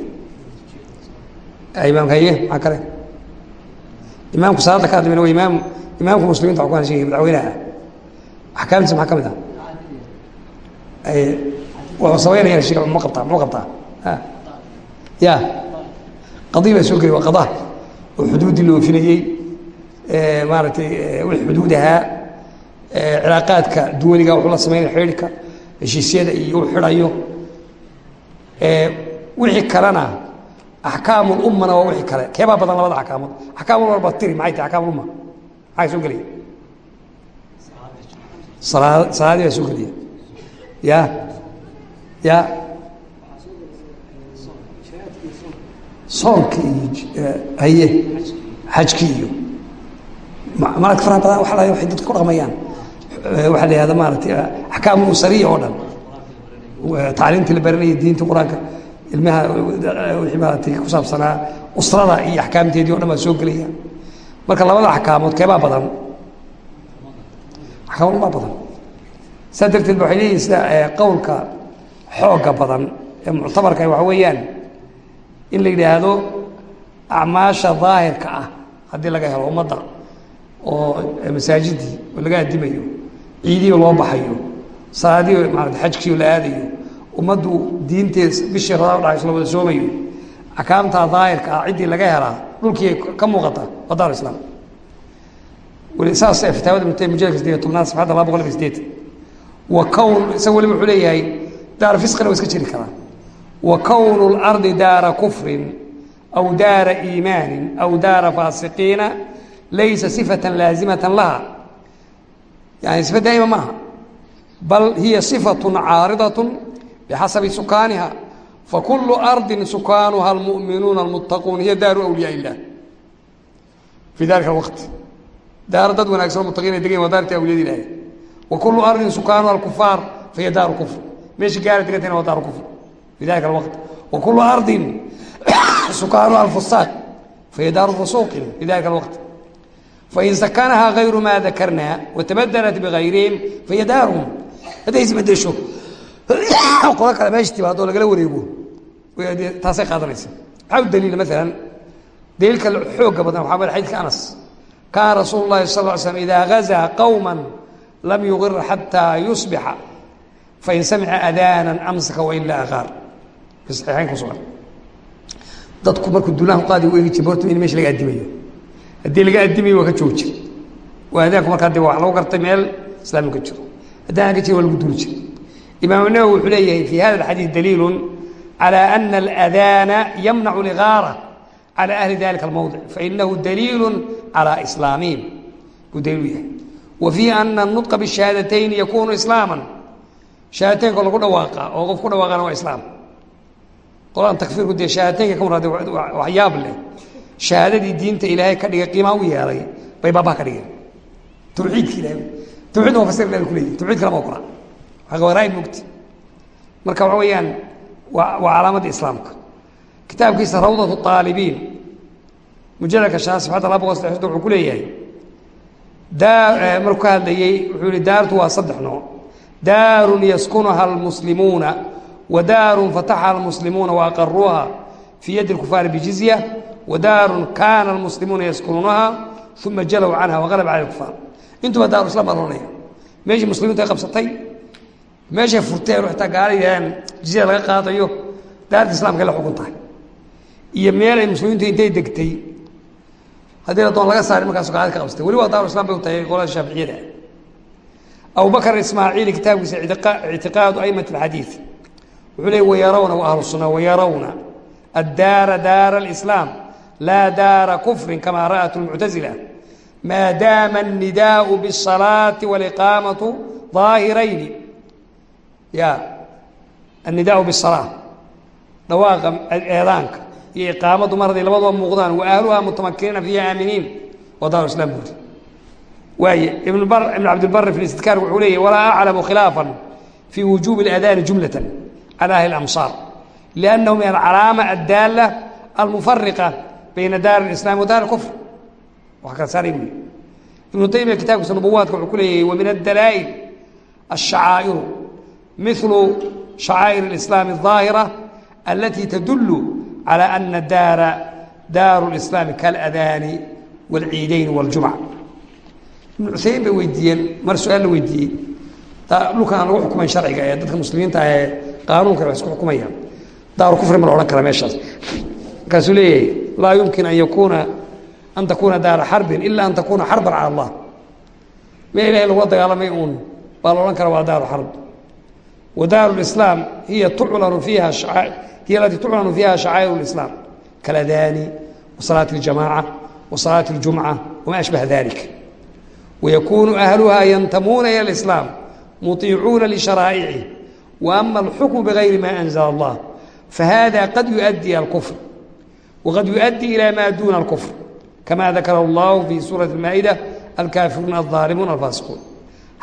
imaamka haye maxaa kale imaamku salaada ka hadlimina waa imaam imaamka muslimiinta wax ku han shegaya madaxweynaha axkaamtiisa maxaa ka mid ah? Wuxuu samaynaya sheeg ma qabtaa muxuu qabtaa? Ya. Qadii baa soo gelay waa qadaa. Oo xuduuddii la oofinayey maaragtay wixii xuduud ahaa cilaaqaadka duwaniga wuxuu la samaynaya xidhka heshiisyada iyo u xidhayo. Wixii kalena axkaamulummana waa wixii kale. Keebaa badan labada axkaamood axkaamul walba tiri maxay tahay axkaamulumma maxaa soo gelaya salaadii baa soo gelaya ya ya. Soonka iyo haye xajki iyo. Maradka faraha badan waa la waxay dadka ku dhaqmayaan. Waxaa la yihahda maaratay axkaamul usariya oo dhan. Tacliimtii la baranaya diinta qur'aanka ilmaha wixii maaratay ku saabsanaa usrada iyo axkaamteedii o dhan baa soo gelaya. Marka labada axkaamood keebaa badan axkaamulmaa badan. Saa darteed ba waxay leeyihiin qowlka xooga badan ee muctabarka waxa weeyaan in la yidhaahdo acmaasha daahirka ah haddii laga helo ummadda oo masaajidii oo laga addimayo ciidiio loo baxayo salaadiio maarata xajkiio la aadayo ummaddu diinteed bishii radaa udhacayso la wada soomayo axkaamtaa daahirka ah ciddii laga helaa dhulkii ka muuqata waa daar islaam saas fataawada ibnu taymiya mujadka sdeed tobnaad safxadda laba boqol iyo sideetan wa kown isaga waliba wuxuu leeyahay daar fisqina waa iska jiri karaa wa kownu lardi daara kufrin aw daara iimaanin aw daara faasiqiina laysa sifatan laazimatan laha yani sifa daa'ima maaha bal hiya sifatun caaridatun bixasabi sukaaniha fakulu ardin sukaanuha almu'minuuna almuttaquun hiya daaru awliyaa illah fii dalika alwaqti daar dad wanagsan oo mutaqiin ay degayin waa daarti awliyada ilahay wa kulu ardin sukaanuha alkufaar fahiya daaru kufr meesha gaara degantayna waa daaru kufr fi dalika alwaqt. Wa kulu ardin sukaanuha alfusaaq fahiya daaru fusuuqin fi dalika alwaqt fain sakanahaa gayru ma dakarna watabadalat bigayrihim fahiya daaruhum. Hadday isbedesho qodo kale meesha timaado lagala wareego taasay qaadanaysa. Maxaa u daliila maalan daliilka xooga badan waxaa mid xadiidka anas kaana rasuulu llahi sal ly slm idaa gazaa qowma lam yuqir xataa yusbixa fain samica adaana amsaka wailaa aqaar fi saxiixayn ku sugan dadku markuu duulaha qaadi u eegi jir horta in meesha laga addimayo haddii laga addimayo waa ka joogi jir waa adaanku markaa de waa lagu gartay meel islaami ka jiro haddaan ka jir waa lagu duuli jir imaam nawowi wuxuu leeyahay fi hada alxadiid daliilu calى ana aladana yamnacu ligaara calى ahli dalika almowdic fainahu daliilu calى islaamihim buu daliilu yahay wa fiihi ana anutqa bishahaadatayn yakunu islaama shahaadateynka lagu dhawaaqa oo qof ku dhawaaqana waa islaam qolaan takfiirku dee shahaadateynka ka maraade wax yaab leh shahaadadii diinta ilaahay ka dhigay qiimaa u yeelay bay baabaha ka dhigeen tawxiidka ilahay tawxiidna waa fasir ilahi kuleeyahy tawxiidka lama ogola waraa mugti marka waxa weeyaan waa waa calaamadda islaamka kitaabkiisa rawdatu aalibiin mujaladka saddex wuxuu ku leeyahay. Daa markuu ka hadlayey wuxuu yihi daartu waa saddex nooc. Daarun yaskunuha almuslimuuna wa daarun fataxa almuslimuuna waaqaruuha fii yadi lkufaari bijizya wa daarun kaana almuslimuuna yaskunuunaha uma jalow canha waqalab cala kufaar intuba daaru islam baa loonaya meeshii muslimiintu ay qabsatay meeshay furteen xitaa gaala yidhahdeen jizyada laga qaadayo daarta islamka la xukun tahay iyo meel ay muslimiintu intay degtay. Haddii la doon laga saari markaasu gaalada ka qabsatay weli waa daaru islam bay u tahay qolada shaaficiyada. Abubakr ismaaciili kitaabkiisa ictiqaadu aimati alxadiid wuxuu leey wayarawna wa wayarawna addaara daara alislaam laa daara kufrin kamaa ra'at lmuctazila maa daama annidaau biالsalaati waliqaamatu daahirayni ya annidaau bisalaa dhawaaqa eedaanka iyo iqaamaddu mar hadday labaduba muuqdaan wa ahluha mutamakiniina fiiha aaminiin waa daaru islam buuri waaye ibn ibn cabdilbari fi istidkaar wuxuu leeyahy walaa aclamu khilaafan fii wujuubi اladaani jumlatan cala ahli اlamsaar liannahu min alcalaama addaala almufariqa bayna daar اlislaam wa daar اkufr wax kala saaray buyi ibnu taymiya kitaabkiisa nubuwaadka wuxuu ku leeyahay wa min addalaa'il الشhacaaئر مثل شhعائر الإسلام الظاaهرة التي تدل على أن الdاr dاr الإسلام كالأdاn والعيidayn والجuمعة iبن عuseyn bay weydiiyeen mar su-aal la weydiiyey dhulkan aan lagu xukumayn sharciga ee dadka muslimiinta ah ee qaanuunka wa isku xukumayaan daaru kufri ma la odhan kara meeshaas markaasuu leeyahay laa yumkin an yakuna an takuna daara xarbin ila an takuna xarban calى الlah me ilahay lagula dagaalamay uun baa la odhan kara waa daaru xarb wa daaru اlislaam hiya tuclanu fiiha hiya alatii tuclanu fiiha shacaair اlislaam kaladani wa salaati اljamaca wa salaati اljumca wama ashbaha dalik wayakunu ahluha yantamuuna ilى اlislaam muطiicuuna lisharaa'ici wa ama alxukmu bigayri ma anzla allah fahada qad yuؤdي alkufr waqad yuؤdي ilى ma duna اlkufr kama dakara اllah fi suuraة اmaa'ida alkaafiruuna alظaalimuun alfaasiquun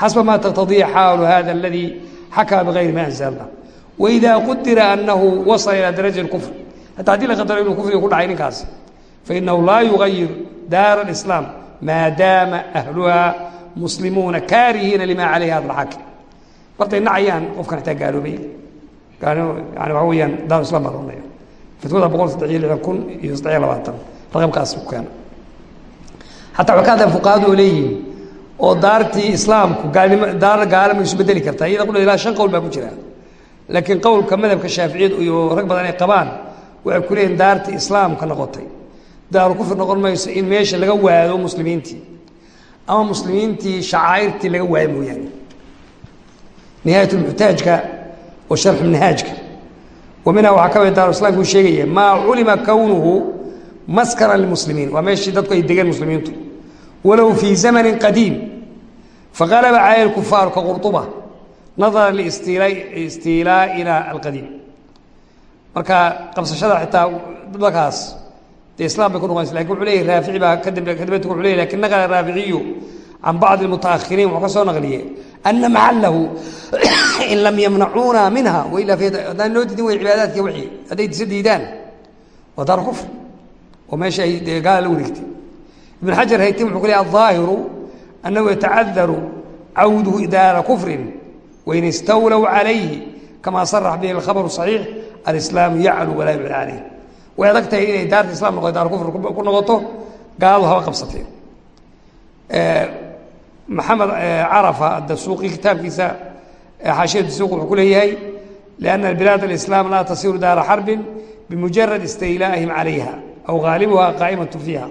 xasba ma tqtadii xaalu hada اladii xakama bغayri ma waidaa qudira anahu wasala ilaa daraja kufr hataa haddii la qadaro inuu kufriga ku dhacay ninkaasi fainahu laa yuayir daar slaam maadaama ahluhaa muslimuuna kaarihiina limaa calayhi hada xaakim martay nacayaan qofkan hataa gaaloobay yani waa weyaan daar islaam baa loodhanaya fatwada boqol saddexiyo lixdan kun iyo saddexiyo labaatan raqabkaas keena xataa xukaadan fuqahadu oo leeyihiin oo daartii islaamku gaalnimo daar gaalama isu bedeli kartaa iyada qul ilaa shan qowl baa ku jira laakiin qowlka madhabka shaaficiyad iyo rag badan ay qabaan waxay ku leeyihiin daartii islaamka noqotay. Daaru noqon mayso in meesha laga waado muslimiintii ama muslimiintii shacaa'irtii laga waayo mooyaane. Nihaayat lmuxtaajka wa sharxu minhaajka. Wa waxaa ka mid daaru islamka uu sheegaya maa culima kownuhu maskaran limuslimiin waa meeshii dadku ay degeen muslimiintu. Walow fii zamani qadiim faqalaba calayh kufaaru ka qurطuba nadara listiilaa'ina alqadiim marka qabsashada xitaa markaas dee islam bay ku noqonaysa laakiin wuxuu leeyahy raafici baa kadib kadibet wuxu leeyahy laakiin naqala raaficiyu can bacdi almutaahiriin wuxuu ka soo naqliyey ana maxallahu in lam yamnacuuna minha wailaa fi haddaan noo diidin way cibaadaadka wixii hadday disa diidaan waa daaru kufr. Oo meesha ay dee gaala la wareegtay ibn xajar haytim wuxuu ku leey alظaahiru anahu yatacadaru cawduhu daara kufrin wain istawlow calayhi kamaa sarax bihi alkhabaru saxiix alislaamu yaclu walaa yucla caleyh way adag tahay inay daarta islam noqda daar kufr ku noqoto gaaladu haba qabsateen maxamed carafa hadda suuqii kitaabkiisa xaashiyatu suuq wuxuu ku leeyahay lianna bilaad alislaam laa tasiru daara xarbin bimujarad istaylaa'ihim calayha aw haalibuhaa qaa'imatu fiiha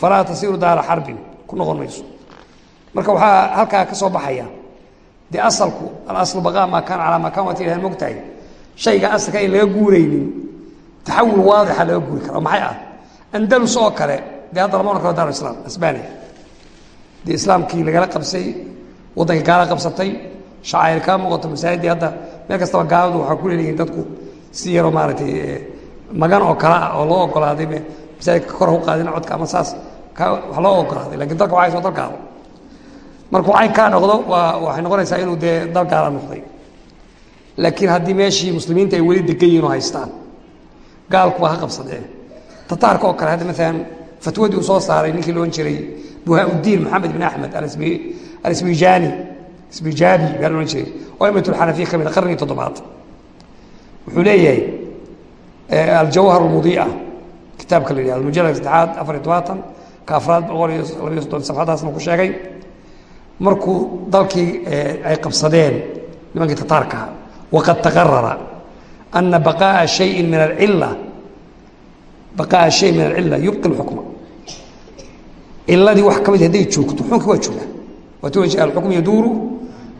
falaa tasiru daara xarbin ku noqon mayso marka waxaa halkaa ka soo baxaya dee asalku alaslu baqaa maa kaana calaa maa kan waad tidhahdeen mogtahay shayga asalka in laga guuraynin taxawul waadixa laga guuri kara oo maxay ah? Andalus oo kale dee hadda lama odhan karo daar islam asbaniya dee islaamkii lagala qabsay waddanka gaala qabsatay shacaayir kaa muuqato masaajidii hadda meel kastaba gaaladu waxaa ku leeyihiin dadku. Si yaroo maaragtay magan oo kale ah oo loo ogolaaday masaajidka kor u qaadin codka ama saas ka wax loo ogolaaday laakiin dalka waxay soo dal gaalo markuu cayn kaa noqdo waa waxay noqonaysaa inuu dee dal gaala noqday. Laakiin haddii meeshii muslimiinta ay weli degan yihiin oo haystaan gaalku waa ha qabsadeen. Tataarka oo kale hadda maalan fatwadii uu soo saaray ninkii loodhan jiray buhaa-uddiin maxamed bin axmed alisbijaani isbijaabi baa loodhan jiray oo imatulxanafiya ka mid a qarnigii toddobaad. Wuxuu leeyahay aljawhar almudiica kitaabka la yihahdo mujalad saddexaad afar iyo tobaatan ka afraad boqol iyo labayo soddon safxadaasna ku sheegay markuu dalkii eh, ay qabsadeen nimankii tataarkaa waqad taqarara ana baqaaa hayin min acila baqaaa hay min alcila yubqi اxukma ciladii wax ka mid ah haday joogto xukunkii waa joogaa. Watwaji alxukm yaduuru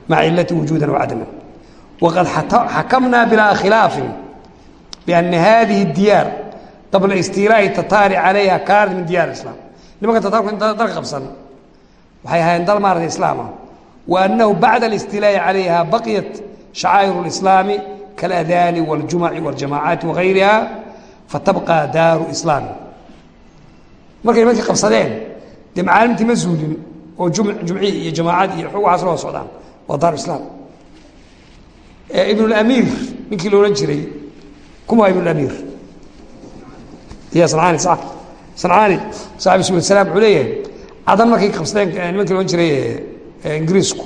maca cilati wujuuda wacadaman waqad xakamnaa bilaa khilaafin biana haadihi diyaar qabla istiilaa'i tataari calayha kaanat min diyaar islaam nimanka tatarku inta dalka qabsan waxay ahaayeen dal maarata islaama wa annahu bacda اlistilaa'i calayha baqiyat shacaa'ir اlislaami kaاladaani wاljumaci wاljamaacaati wagayriha fatabqa daaru islaami markay nimankii qabsadeen dee macaalimtii ma zuulin oo jumci iyo jamaacad iyo waxaas loo socdaan waa daaru islaam ibn اlamiir ninkii la odhan jiray kuma ibnamiir iya sancaani sa sancaani saaxib subul salaam wuxuu leeyahay cadan markay qabsadeen eh, nimankii lohan jiray eh, eh, ingiriisku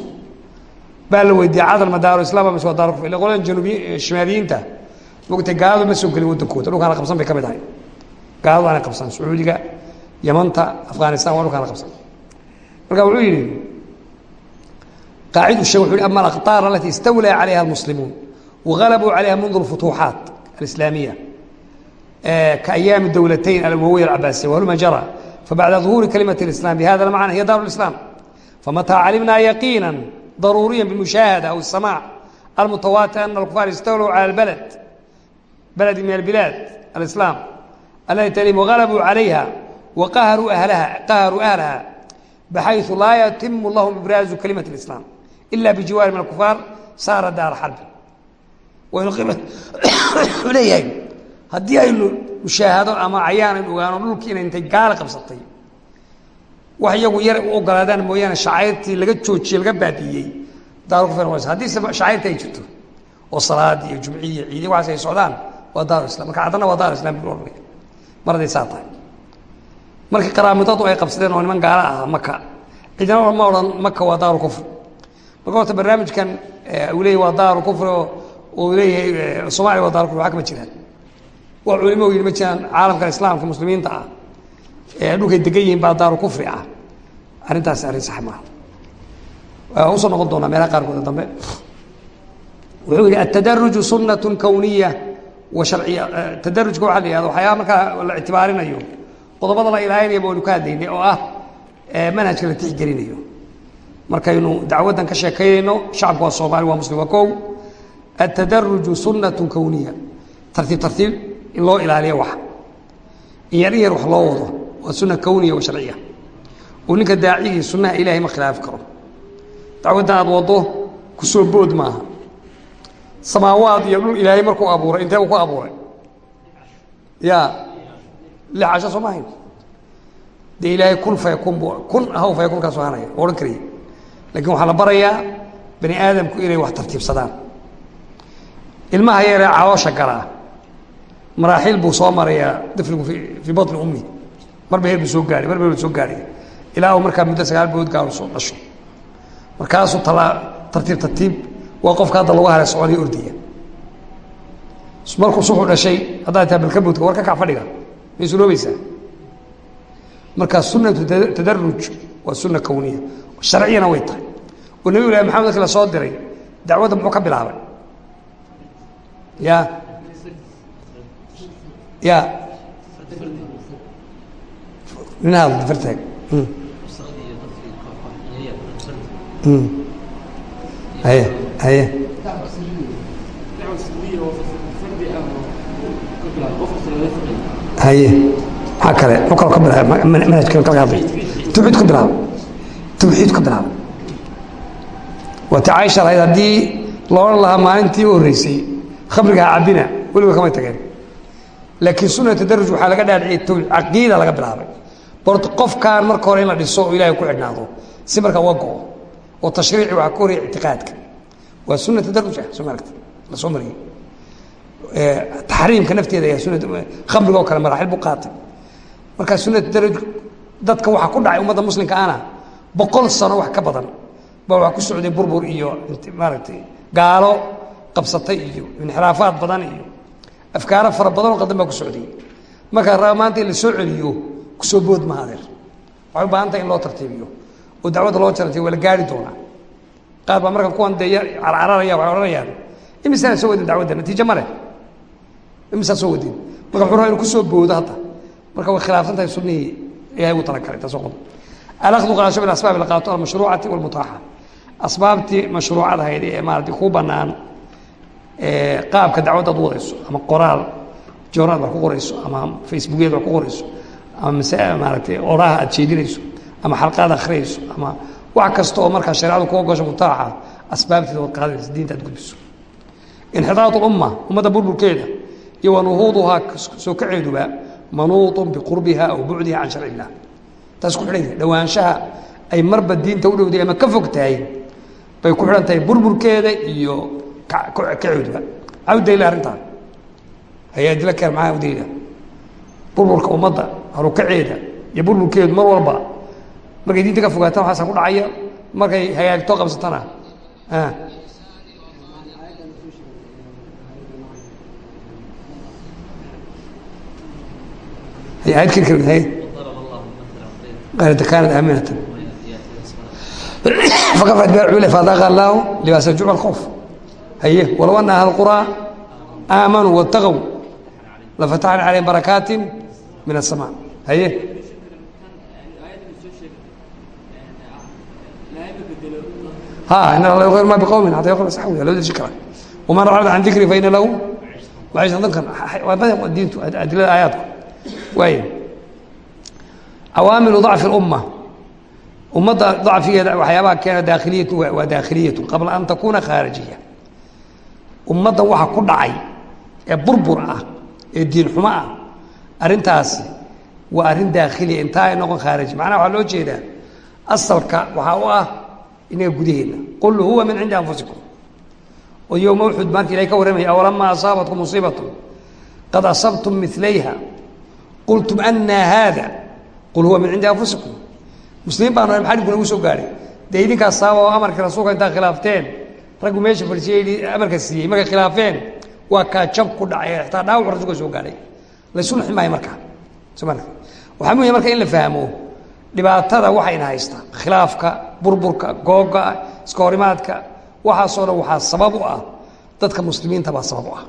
baa la weydiiyey cadan ma daaruislaam mise waa daaru ila qoladan januubiy shimaaliyiinta. Mogtay gaaladu ma soo gelin wadankooda dhulkaana qabsan bay ka mid ahay. Gaaladu qabsan sacuudiga yamanta afghanistan waa dhulkaana qabsan. Marka wuxuu yidhi qaacidu sheeg wuxu yhi ama alaqtaar alati istawlaa calayha almuslimuun wagalabuu calayha mundu alfutuuxaat alislaamiya. Ka ayaami dowlatayn alawowey alcabaasiya wahluma jara bacda uhuuri kalimat islam bihada macna hiy daar islam famataa calimnaa yaqiina daruuriya bimushaahada aw isamac almutawaatir ana alkufaar istawlow cala balad baladi min albilaad alislaam alati talim waqalabuu calayha waqaharuu ahlaha baxayu laa yatimu lahum ibraazu kalimat islam ila bijiwaari min alkufaar saara daara xarbin leeyahay haddii aynu mushaahado ama ayaanan ogaano dhulkiina intay gaala qabsatay wax iyagu yar u ogolaadaan mooyaane shacayrtii laga joojiyey laga baabiiyey daaru kufr haddiise shacayrta ay jirto oo salaad iyo jumciy iyo ciidi waxaas ay socdaan waa daaru islam marka haddana waa daaru islam buu odhanaya mar hadday saa tahay. Marka qaraamidadu ay qabsadeen oo niman gaala ah maka cidina ma odhan maka waa daaru kufr. Marka horta barnaamijkan eh, uu leeyahy waa daaru kufr oo uu leeyahay eh, soomaaliya waa daaru kufr waxaa kama jiraan? Waa culimo yidhi ma jiraan caalamkan islaamka muslimiinta ah ee dhulkay degan yihiin baa daaru kufri ah. Arrintaasi arrin sax maaha waa u soo noqon doonaa meelaha qaarkooda dambe. Wuxuu yidhi atadaruju sunnatun kawniya wa sharciya tadarujka waxaa la yihahda waxyaaba markaa la ictibaarinayo qodobada la ilaalinaya baynu ka hadlaynay oo ah manhajka la tixgelinayo. Markaynu dacwaddan ka sheekaynayno shacabku waa soomaali waa muslim waa kow. Atadaruju sunnatun kowniya tartiib tartiib in loo ilaaliyo wax. In yar yar wax loo wado waa sunna kowniya wa sharciya. Oo ninka daacigii sunnaha ilaahay ma khilaafi karo. Dacwaddan aad waddo ku soo bood maaha. Samaawaad iyo dhul ilaahay markuu abuuray intee uu ku abuuray? Ya lix casho soo maahayn. Dee ilaahay kun fayakun bu kun haw fayakun kaasoo hanaya odhan karaya laakiin waxaa la barayaa bani aadamku inay wax tartiibsadaan. Ilmaha yaree caloosha galaa maraaxiil buu soo marayaa dafligu fii batni ummi. Marba heer buu soo gaadhay marba heer buu soo gaadhay ilaa uu markaa muddo sagaal bilood gaaro soo dhasho. Markaasuu talaa tartiib tartiib waa qofka hadda lagu haray soconaya ordaya markuu suxu dhashay haddaad taa balkaboodka war ka kac fadhiga. May sunoobaysaa. Marka sunatu tadaruj waa sunna kowniya sharciyana way tahay. Oo nabi ilahi maxamed markii la soo diray dacwadda muxuu ka bilaabay? Ya ya hadla fartaag haye haye haye maxaa kale muxuu kaloo ka bilaaba manhajka kala hadlay tawxiid ku bilaaba tawxiid ku bilaaba waata caaisha lahayd haddii la odhan lahaa maalintii u horreysay khamriga ha cabbina weliba kamay tageen laakiin sunna tadaruj waxaa laga dhaadhiciyay caqiida laga bilaabay. Bort qofkaan marka hore in la dhiso oo ilahay ku xidhnaado si markaa uga go-o. Oo tashriici waxaa ka horaya ictiqaadka. Waa sunna tadaruj ah soo maaragta la soo mariyey. Taxriimka nafteeda ayaa sunna khamriga oo kale maraaxil buu qaatay. Markaa sunna tadaruj dadka waxaa ku dhacay ummadda muslimka ana boqol sano wax ka badan. Ba waxaa ku socday burbur iyo maaragtay gaalo qabsatay iyo inxiraafaad badan iyo afkaaro fara badan oo qadan baa ku socday. Markaa raba maanta in la soo celiyo ku soo bood maha adeer waxay u baahan tahay in loo tartiibiyo. Oo dacwadda loo jarantay waa la gaari doonaa. Qaar baa marka kuwan dee carcararaya waxay odhanayaan imisaa soo wadin dacwadda? Natiijo ma leh. Imisaa soo wadin marka wuxuu rabaa inu ku soo boodo hadda. Marka way khilaafsan tahay sunnihii ilahay ugu talagalay taas oo qodob alakdu qaadasho bil asbaab la qaato almashruucati walmutaaxa. Asbaabtii mashruucada ahayd ee maaragtay kuu bannaan qaabka dacwadda ad u wadayso ama qoraal joornaal baad ku qorayso ama facebookyada baad ku qorayso ama mase maaragtay oraha aad jeedinayso ama xalqaad akhriyayso ama wax kasta oo markaa shareecadu ku ogosho mutaaxa asbaabteeda waad qaadanaysa diinta aad gudbiso. Inxidaad umma ummadda burburkeeda iyo wa nuhuuduhaa soo kaceeduba manuutun biqurbiha aw bucdiha can sharci illah. Taas ku xidhan yahay dhowaanshaha ay marba diinta u dhowday ama ka fog tahay bay ku xidhan tahay burburkeeda iyo kaceeduba maxaa u daliila arrintaa hay adilo keen maxaa u daliila burburka ummadda harukaceeda iyo burburkeedu mar walba markay diinta ka fogaataan waxaasa ku dhacaya markay hagaagto qabsatana. Ayad kaanat aaminatan. Fakafat bcule faadaqa allaahu libaas aljuc alkhoof haye walow ana ahla quraa aamanuu waاtaqow lafataxna calayhim barakaati min aلsama haye ha in alla yغyr ma bqowmin xata yqr saxwi loo deji kara waman acrada can dikri faina lahu maciisha dankan waa diintu adilada aayaadku waay cawaamilu ضacfi اlumma ummadda dacfigeeda waxyaabaha keena daakhiliyatu waa daakhiliyatu qabla an takuna khaarijiya ummaddan waxa ku dhacay ee burbur ah ee diin xumo ah arrintaasi waa arrin daakhiliya intaa ay noqon khaariji macnaha waxaa loo jeedaa asalka waxaa u ah inaga gudaheena. Qul huwa min cindi anfusikum. Oo yowma uxud maanta ilahay ka warramaya awalamaa asaabatkum musiibatun qad asabtum milayha qultum anaa haada qul huwa min cindi anfusikum. Muslimiin baa noo maxaa nagu soo gaadhay dee idinkaas saaba oo amarkii rasuulka intaa khilaafteen raggu meesha fadhisiiyey amarka siiyey markay khilaafeen waa kaa jab ku dhacay xitaa dhaawac rasuulka soo gaadhay laysu naxi maayo marka soma waxaa muhiim marka in la fahmo dhibaatada waxayna haysta khilaafka burburka googa iska horimaadka waxaa sabab u ah dadka muslimiinta baa sabab u ah.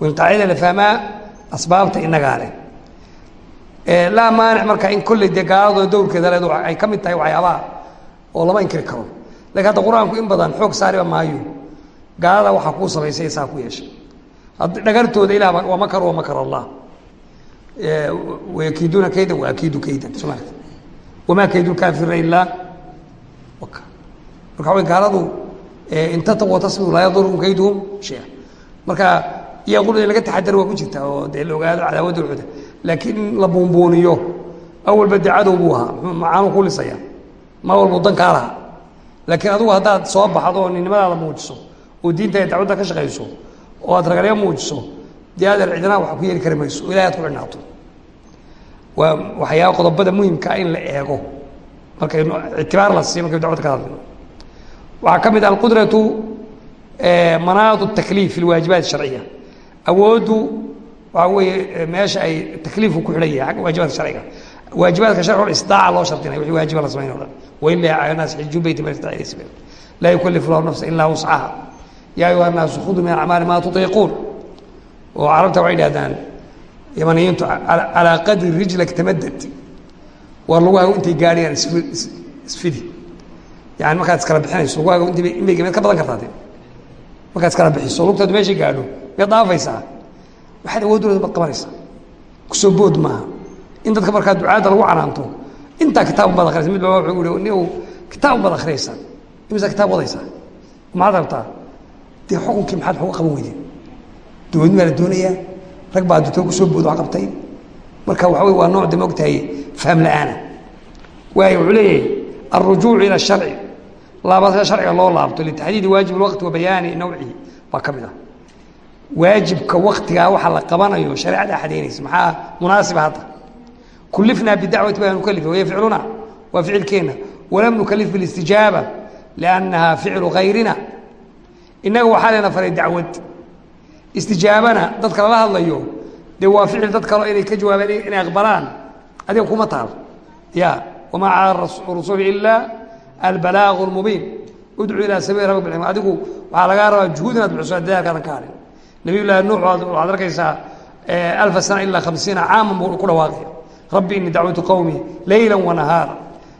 Wain la fahmaa asbaabta inagaa leh. Laa maanic marka in kolley dee dowrkeeda leed ay ka mid tahay waxyaabaha oo lama inkiri karo laakiin hadda qur'aanku in badan xoog saariba maayo. Gaalada waxaa kuu samaysay saa ku yeeshay. Dhagartooda ilah waa makar wa makar allah. Wayakiiduuna kaydan. Waakiidu kaydan soma wamaa kaydu lkaafirina ilaa marka way gaaladu in tataqu watasbiru laa yadurukum kayduhum shaya. Marka iya qul in laga taxadaro waa ku jirta oo dee la ogaado cadaawadda uxuda laakiin in la buunbuuniyo. Awalba dee cadow buu ahaa. Macaanuu ku lisaya. Ma walbuu dan kaa laha laakiin adigu haddaad soo baxdo oo ninimadaada muujiso oo diinta ay dacwadda ka shaqayso oo aad ragalyo muujiso dee adeer cidnaa wax ku yeeli kari mayso ilahay ad ku cidhnaato waa waxyaaba qodobada muhimkaa in la eego. Markaynu ictibaar la siiyo markaynu dacwadda ka hadlayno waxaa ka mid ah alqudratu manaadu takliif fi sharciya. Awooddu waxaa weeye meesha ay takliifku ku xidhan yahay agga waajibaadka sharciga waajibaadka sharciga isdaaca loo shardinaya wixii waajiba la samayn o dhan wailaa cala naas xiju beyti man istaaca ilayhi sabiila laa yukallifu nafsa ilaa wuscaha yaa ayuha naasu khuduu min acmaali maa tutiiquun oo carabta waxay idhahdaan yamaniyiintu calaa qadri rijlak tamadad war lugahaagu intay gaadhayaan isfidi yani markaad iskala bixinayso lugahaagu int imeyga miyaad ka badan kartaa de markaad iskala bixiso lugtaadu meeshay gaadho miyaad dhaafaysaa waxaad awoodooda baad qabanaysaa ku soo bood maaha in dadka markaa ducaadda lagu canaanto intaa kitaab baad akhriysa mid baa wuxuu i ni kitaab baad akhriyaysaa imisaa kitaab wadaysaa maxaad rabtaa? Dee xukunkii maxaad waxuga qaban weydeen dowladnimaa la doonayaa rag baa dutoo ku soo bood wax qabtay. Marka waxa wey waa nooc de maogtahay faham la'aana. Waayo wuxuu leeyahay alrujuucu ila sharci. Laabasha sharciga loo laabto litaxdiidi waajib اlwaqti wa bayaani nawcihi baa ka mid ah. Waajibka waktigaa waxa la qabanayo shareecada axadaynaysa maxaa munaasiba hadda kulifnaa bidacwati baa nukalif waya ficluna waa ficilkeenna walam nukalif bilistijaaba liannaha ficlu gayrina innaga waxaa leena faray dacwad istijaabana dadka lala hadlayo dee waa ficil dad kalo inay ka jawaabeen inay aqbalaan adiga kuma taal ya wamaa cala rusuli ilaa albalaagu اlmubiin udcu ilaa sabiili rabbi bilcilm adigu waxaa lagaa rabaa juhuud inaad bixiso dadaalkaadan ka harin nabiy llaahi nuux waxaad arkaysaa alfa sana ilaa hamsiina caaman buu ku dhawaaqaya rabbi inii dacwatu qowmii leyla wanahaara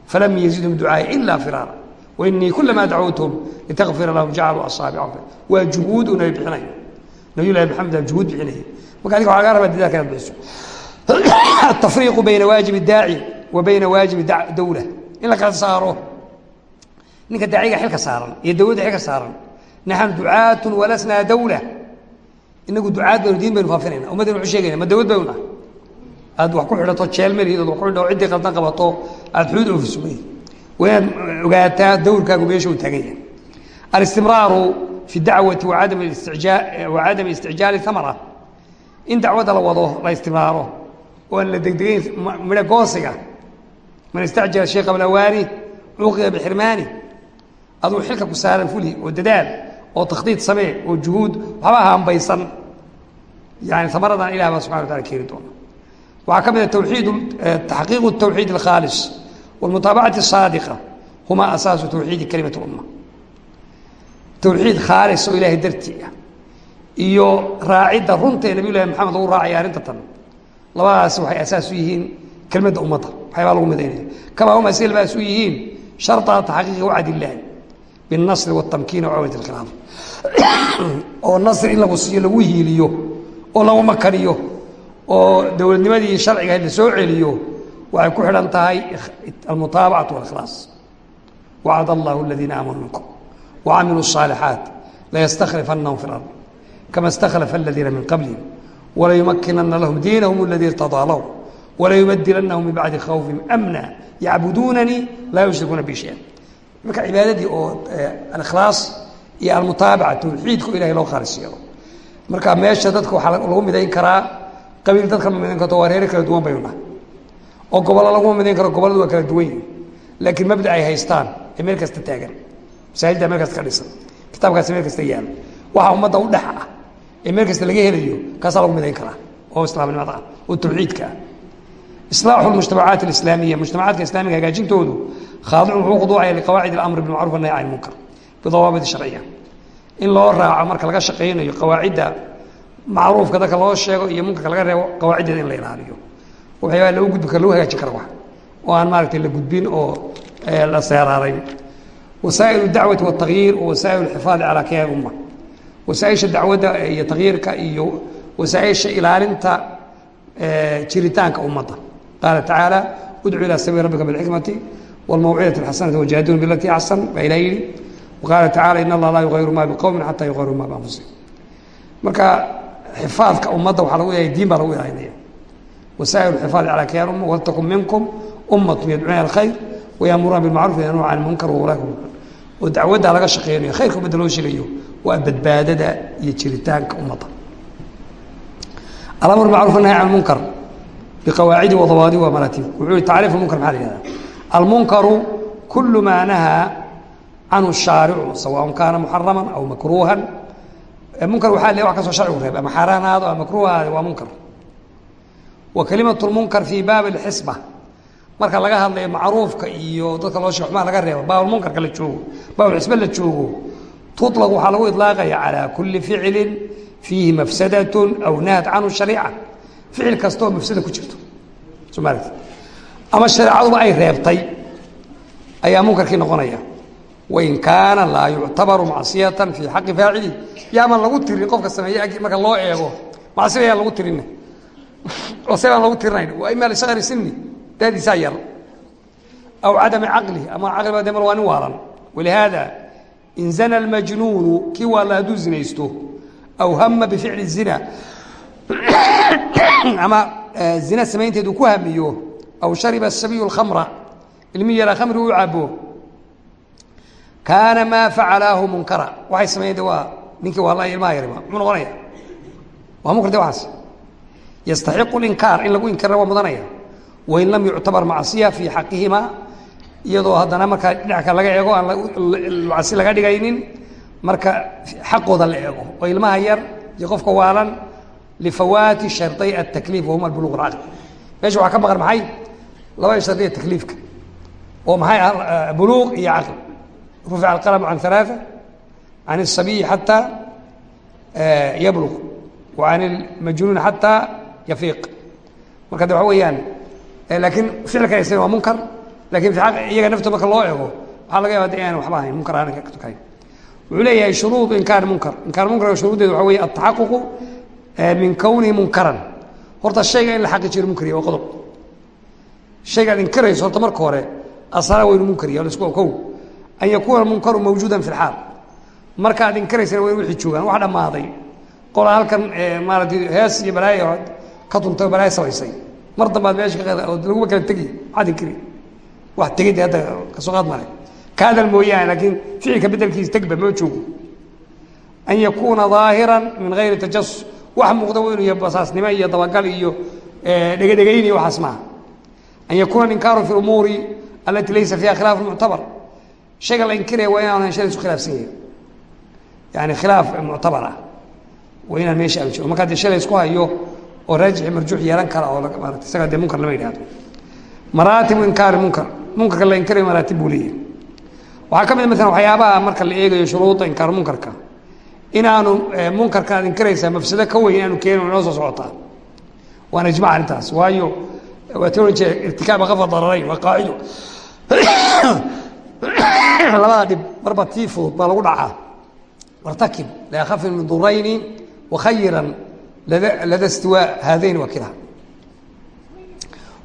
falam yazidhum ducaai ila firaara wainii kulamaa dacwtuhum litakfira lahum jacaluu asaabicahum waa juhuud uu nabi bixinayo. Nabiy llahi maxamed juhuud bixinaya marka adiga waxa lagaa rabaa dadaalka inaad bixiso. Atafriiqu bayna waajibi daaci wa bayna waajibi dawla. In la kala saaro ninka daaciga xilka saaran iyo dawladda xilka saaran naxnu ducaatun walasnaa dawla. Inagu ducaad baynu diin baynu faafinayna ummaddaynu waxu sheegayna ma dawlad baynu nahay aad wax ku xidhato jeel meliid ood wax ku xidho ciddii qaldan qabato aad xuduud oofiso wey waa inaad ogaataa dawrkaagu meesha uu taagan yahay alistimraaru fi dacwati wacadami isticjaali amara in dacwadda la wado la istimraaro. Oo aan la degdegayn midho goosiga. Man istacjala shay qabla awaani cuuqiba bixirmaani aduu xilka ku saaran fuli oo dadaal oo takhdiid samee oo juhuud waxba haambaysan yani amaradan ilah baa subxana wa taala keeni doona waxaa ka mid a twiid taxqiiqu tawxiid alkhaalis walmutaabacati asaadiqa huma asaasu tawxiidi kalimat lumma tawxiid khaalis oo ilaahay dartii ah iyo raacidda runta ee nabiy llahi maxamed lagu raacaya arrinta tan labadaas waxay asaas u yihiin kelmadda ummadda waxyaabaa lagu midaynaya kamaa huma silbaas u yihiin sharطa taxqiiqi wacd illaahi biاnasri wاtamkiini wacawat اlkhilaaf oo nasri in lagu siiyo lagu hiiliyo oo lagu makaniyo oo dowladnimadii sharciga la soo celiyo waxay ku xidhan tahay almutaabacatu wاlkhlaas wacd allahu aladiina aamanuu minkum wacamiluu الصaalixaat layastaklifanahum fi اlard kama اstakhlafa aladiina min qablihim walayumakinana lahum diinahum اladii irtadaa lahum walayubadilanahum min bacdi khawfihim amna yacbuduunanii laa yushrikuuna bi shay marka cibaadadii oo alikhlaas iyo almutaabaca tawxiidku ilahay loo khaalis yeelo marka meesha dadka waxaa lagu midayn karaa qabiil dadka ma midayn karto waa reere kala duwan baynu nahay oo gobollo laguma midayn karo gobolladu waa kala duwan yihiin laakiin mabda ay haystaan ee meel kasta taagan. Masaajidda meel kasta ka dhisan kitaabkaasi meel kasta yaalo waxaa ummadda u dhex ah ee meel kasta laga helayo kaasaa lagu midayn karaa oo islaamnimada ah oo tawxiidka ah. Islaaxu mujtamacaat alislaamiya mujtamacaadka islamiga hagaajintoodu khaadicun wuxuu khuduucaya liqawaacid alamri bilmacruf annahy can ilmunkar bidawaabit sharciya. In loo raaco marka laga shaqaynayo qawaacidda macruufka dadka loo sheego iyo munkarka laga reebo qawaaciddeeda in la ilaaliyo waxyaabaa lagu gudbi kara lagu hagaajin kara oo aan maaragtay la gudbin oo la seeraarayn wasaa'il dacwati watakyiir wasaa'il xifaadi calaa kiyaabi umma wasaaisha dacwadda iyo takyiirka iyo wasaaisha ilaalinta jiritaanka ummadda qaala tacaala udcu ilaa sabiil rabbika bilxikmati walmawcidati alxasanati wajaadilhum bilatii axsan baa ilaa yidhi waqaala tacaala in allah laa yuqayiru ma biqowmin xataa yuqayiru ma bianfusihim marka xifaadka ummadda waxaa lagu yahay diin baa lagu ilaalinaya wasaa'il xifaadi calaa kiyaan umma waltakun minkum ummatun yadcuuna alkhayr wayamuruuna bilmacruf yanhuuna can ilmunkar waulaika oo dacwaddaa laga shaqeynayo khayrka ummadda loo sheegayo waa badbaadada iyo jiritaanka ummadda. Alamr macruf nahy can munkar biqawaacidi wadawaadi wa maratib wuxuu tacriif munkar maxaa la yihahda almunkaru kulu maa nahaa canhu shaaricu sawaء kaana muxarama aw makruuhan Eh, munkar waxaa le wax kastoo sharcigu reeb ama xaaraan ahaado ama makruuh ahaado waa munkar. Wa kelimatu lmunkar fii baab alxisba marka laga hadlayo macruufka iyo dadka loo sheeg xumaa laga reebo baabulmunkarka la joogo baabulxisba la joogo. Tutlaq waxaa lagu idlaaqaya calaa kulli ficilin fiihi mafsadatun aw nahat canhu shariica. Ficil kastaoo mafsada ku jirto. Soo maaragti ama shareecaduba ay reebtay? Ayaa munkarkii noqonaya wain kaana laa yuctabaru macsiyata fii xaqi faacili yaaman lagu tirin qofka sameeye ag marka loo eego macsiba yaan lagu tirin ose baan lagu tirinayn waa ima lisakri sini daadiisaa yar aw cadami caqli ama caqliba de mal waa nin waalan walihaada in zana almajnuunu kii waalla hadduu zinaysto aw hama bificli zina ama zina samaynteedu ku hamiyo aw shariba sabiyu اlkhamra ilmi yaraa khamri u cabo kaana maa facalaahu munkara. Waxay sameeyeen waa ninkii waalla ilmaha yariba muxuu noqonaya? Waa munkar de waxaas? Yastaxiqu linkaar in lagu inkirana waa mudanaya. Wain lam yuctabar macsiya fii xaqihima iyadoo haddana markaa dhinac kale laga eego aan macsi laga dhigaynin marka xaqooda la eego. Oo ilmaha yar iyo qofka waalan lifawaati sharطay atakliif wahuma buluq اcaql meesha waxaa ka maqan maxay? Labada shardiya takliifka oo maxay? Buluuq iyo caql rufica alqalm can ثalaaثة can الsabiyi xataa yabluq wa can اlmajnuun xataa yafiiq marka de waxa weeyaan laakiin ficilka isn waa munkar lakin iyaga nafta marka loo eego waxaa laga yaba de aan waxba ahayn munkar aan ka tukayn wuxuu leeyahay shuruud inkaar munkar inkaar munkarka shuruuddeedu waxa wey ataxaququ min kownihi munkaran horta shayga in la xaqiijiyo munkariya waa qodob shaygaad inkirayso horta marka hore asala waynu munkariya lasku kow an yakuuna munkaru mawjuudan fi lxaal markaad inkiraysana waynu wixii joogaan wax dhammaaday qola halkan maaratay hees iyo balaayo ka tuntay balaayo samaysay mar dambaad meesha ka laguma kala tegi maxaad inkiri wax tegid hadda ka soo qaad male kaadal mooyaane laakiin ficilka bedelkiisa tegba ma joogo an yakuuna ظaahira min gayri tajasus wax muuqda wa inuu basaasnimo iyo dabagal iyo dhegedhegayn iyo waxaas maaha an yakuuna inkaaru fi umuuri alati laysa fiiha khilaaf muctabar shayga la inkiraya waa inaan shay isku khilaafsan yahin yani khilaaf muctabar ah waa inaan meesha aan jiro. Markaa dee shalay isku hayo oo raajixi marjuux yeelan kara oo maarata isagaa dee munkar lama yidhahdo maraatibu inkaari munkar. Munkarka la inkirayo maraatib buu leeyahay. Waxaa ka mid maalan waxyaabaha marka la eegayo shuruuda inkaar munkarka. Inaanu munkarka aad inkiraysaa mafsado ka weyn inaanu keenin inoo soo socotaa waana ijmac arrintaas. Waayo waa ti ohan jire irtikaaba kafa dararayn waa qaacido labada dhib marba tii fudud baa lagu dhacaa. Wartakib liakhafi min durayni wakhayiran lada istiwaa haadayn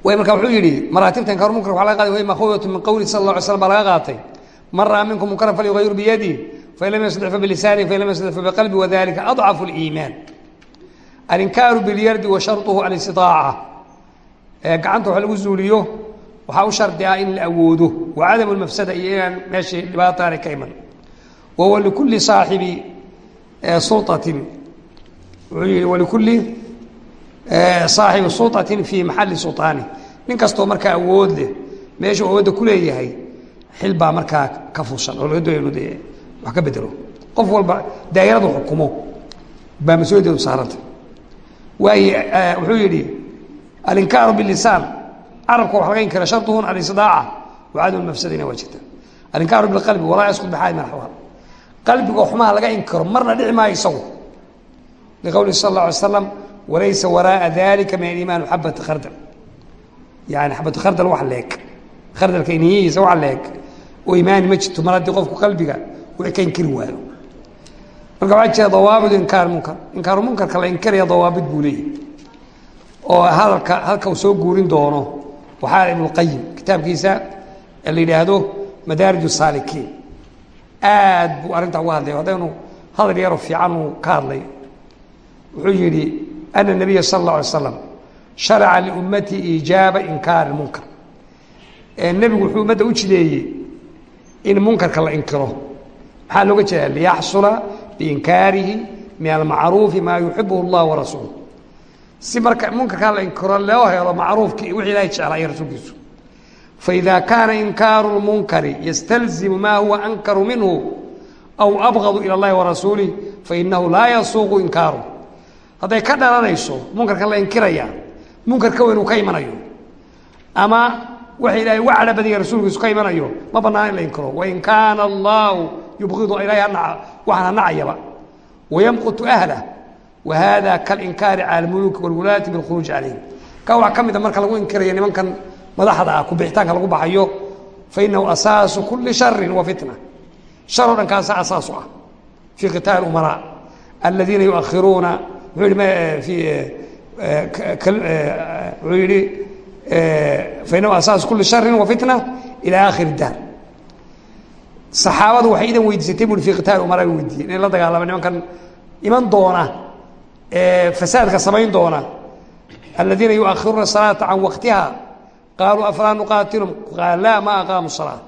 way marka wuxuu yidhi maraatibta inkaar munkar waa laga qaday way makhudatu min qawli sala allah alay slam baa laga qaatay. Man ra'a minkum munkaran falyugayir biyadi fain lam yastadic fabilisaani fain lam yastadic fabiqalbi wadalika adcafu اliimaan alinkaaru bilyardi wa sharuhu gacanta wax lagu zuuliyo waxaa u shardi ah in la awoodo wa cadamu lmafsada iyo inaan meeshii dhibaataana ka iman. Wa huwa likulli saaxibi sulatin wuxuu yihi walikulli saaxibi sulطatin fii maxali sulطaani nin kastoo markaa awood leh meeshuu awoodda ku leeyahay xil baa markaa ka fushan oo laga wax ka bedelo qof walba daa'iradu xukumo baa mas'uuliyaddeedu saaranta waayo wuxuu yidhi alinkaaru bilisaan carabka wax laga inkira sharduhun alistidaaca wa cadamu mafsadina waa bilqalbi walaa yasqud bixaali min axwaal qalbiga xumaha laga inkiro marna dhici maayo isagu. Liqowlihi sal اlla alay slam walaysa waraaa dalika min aliimaan xabata khardal. Yani xabatu khardal wax leeg. Khardalka iniyihiisa wax leeg. Oo imaani ma jirto mar haddii qofku qalbiga wixii ka inkiri waayo. Marka waxaa jira dawaabid inkaar munkar. Inkaaru munkarka la inkiraya dawaabid buu leeyahy oo hadalka halka uu soo guurin doono waxaa ibnuqayim kitaabkiisa la yidhaahdo madaarij saalikiin. Aad buu arrintaa uga hadlay haddaynu hadal yaroo fiican uu ka hadlay. Wuxuu yidhi ana nabiya sala اllah alay slam sharaca liummati iijaaba inkaari munkar nebigu wuxuu ummadda u jideeyey in munkarka la inkiro. Maxaa looga jeeda liyaxsula biinkaarihi min almacruufi maa yuxibuhu اllah warasuul si marka munkarkaa la inkiro loo helo macruufkii wixii ilahay jeclaa iyo rasuulkiisu. Faida kaana inkaaru lmunkari yastalzimu ma huwa ankaru minhu aw abgadu ila اllahi warasuulih fainahu laa yasuuqu inkaaru. Hadday ka dhalanayso munkarka la inkiraya munkar ka weyn ka imanayo. Ama waxa ilahay uga cadho badanya rasuulkiisu ka imanayo ma banaana in la inkiro. Wain kaana allahu yubqidu ilahay waxaan ha nacayaba. Wayamqutu ahlah wa hada kalinkaari cala almuluki walwulaati bilkhuruuji calayhim ka waxaa ka mid a marka lagu inkiraya nimankan madaxda ah kubixitaanka lagu baxayo fainahu asaasu kuli sharin wa fitna. Shar o dhan kaasa asaasu ah fii qitaali umaraa aladiina yuakhiruuna wuxuu yihi wuxuu yihi fainahu asaasu kuli sharin wa fitna ila aakhiri daar saxaabadu waxay idan weydiisatay bui fi qitaali umaraa bay weydiiyeen inay la dagaalama nimankan iman doona fasaadka samayn doona aladiina yuakhiruuna salaata can waqtiha qaaluu afalaa nuqaatilum qaal laa ma aqaamu salaa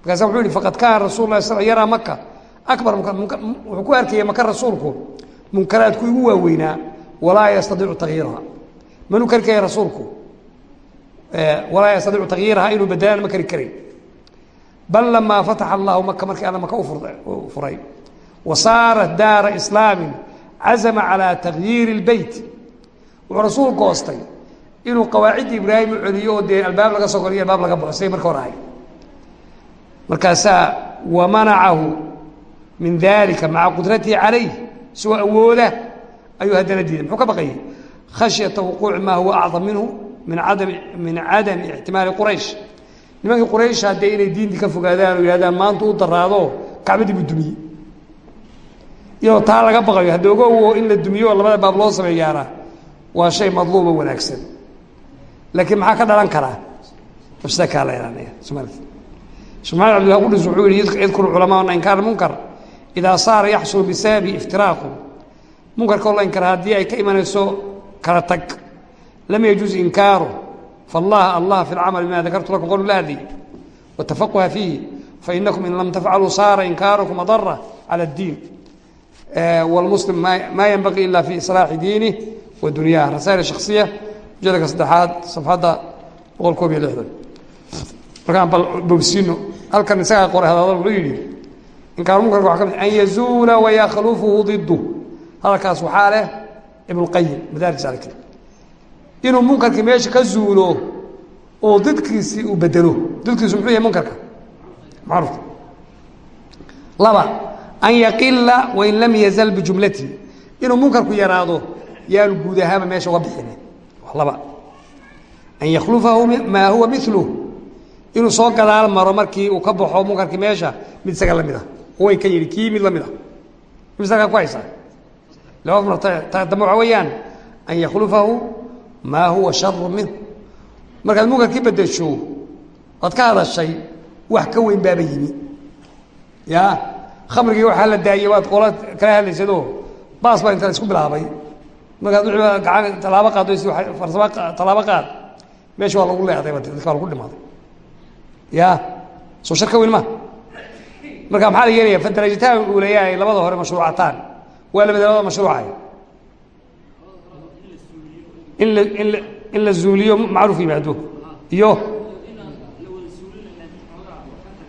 markaasa wuxuu yihi faqad kaana rasul lah sl yaraa maka akbar wuxuu ku arkaya maka rasuulku munkaraadku igu waaweynaa walaa yastadiicu takyiiraha manuu kari karaya rasuulku? Walaa yastadiicu takyiiraha inuu bedelaan ma kari karay. Bal lamaa fataxa allahu maka markii alla maka u furay. Wa daara islaamin cazama calaa takyiiri اlbeyt wuxuu rasuul goostay inuu qawaacidda ibraahim u celiyo oo dee albaab laga soo goriyo albaab laga baxo siday marka hor ahay markaasaa wamanacahu min dalika maca qudratihi calayh isagoo awooda ayuu haddana diiday muxuu ka baqayay khashyata wuquuci maa huwa acdam minhu min adam min cadami ixtimaali quraysh nimankii quraysh haddee inay diintii ka fogaadaan oo yihahdaan maanta u daraado kacbadii buu dumiyey iyadoo taa laga baqayo. Hadda ogowo in la dumiyo labada baab loo sameeyaana waa shay madluubo wanaagsan. Laakiin maxaa ka dhalan karaa? Mafsada kaa la ilaanaya somaali shekh maxamed abdillah qudus wuxuu yihi yadkuru culamauna inkaar munkar. Idaa saara yaxsulu bisababi iftiraaqu. Munkarkoo la inkara haddii ay ka imanayso kala tag. Lam yajuuz inkaaru. Fallaha allah fi lcamal bima dakartu lakum qowlu lahdi watafaquha fiihi. Fainakum in lam tafcaluu saara inkaarukum adara cala اdiin wاlmuslim ma yanbaqii ila fi iصlaaxi diinih wa dunyaah rasaa'il shaksiya mujaladka saddexaad safxadda boqol koob iyo lixdan. Markaan bal bogsiino halkan isagaa qoray hadalada wuxuu yidhi inkaar munkarka waa ka mid an yazuula wayakhlufuhu didu hadalkaas waxaa leh ibnuqayim madaarij saalikin inuu munkarkii meesha ka zuulo oo didkiisii uu bedelo didkiisu muxuu yahay munkarka? Macruuf. Laba an yaqila wain lam yazal bijumlatihi inuu munkarku yaraado yaanu guud ahaanba meesha uga bixine laba. An yakhlufahu maa huwa miluh inuu soo gadaal maro markii uu ka baxo munkarkii meesha mid isaga la mid ah. Way ka yidhi kii mid la mid ah. Misagaa ku haysaa laba dambe waxaa weeyaan. An yakhlufahu maa huwa sharu minhu. Markaad munkarkii bedesho oad ka hadashay wax ka weyn baaba yimi. Ya khamrigii waxaa la daayey waad qola kala hadlaysadoo baas baa inta la isku bilaabay. Markaad gacan tallaabo qaado farsamo tallaabo qaad. Meesha waa lagu leeday dadka waa lagu dhimaaday ya soo shar ka weyn ma? Marka maxaa la yeelaya fadarajataha uu leeyahay labada hore mashruucataan. Waa labada labada mashruucay in la in la in la zuuliyo macruuf yimaado. Iyo?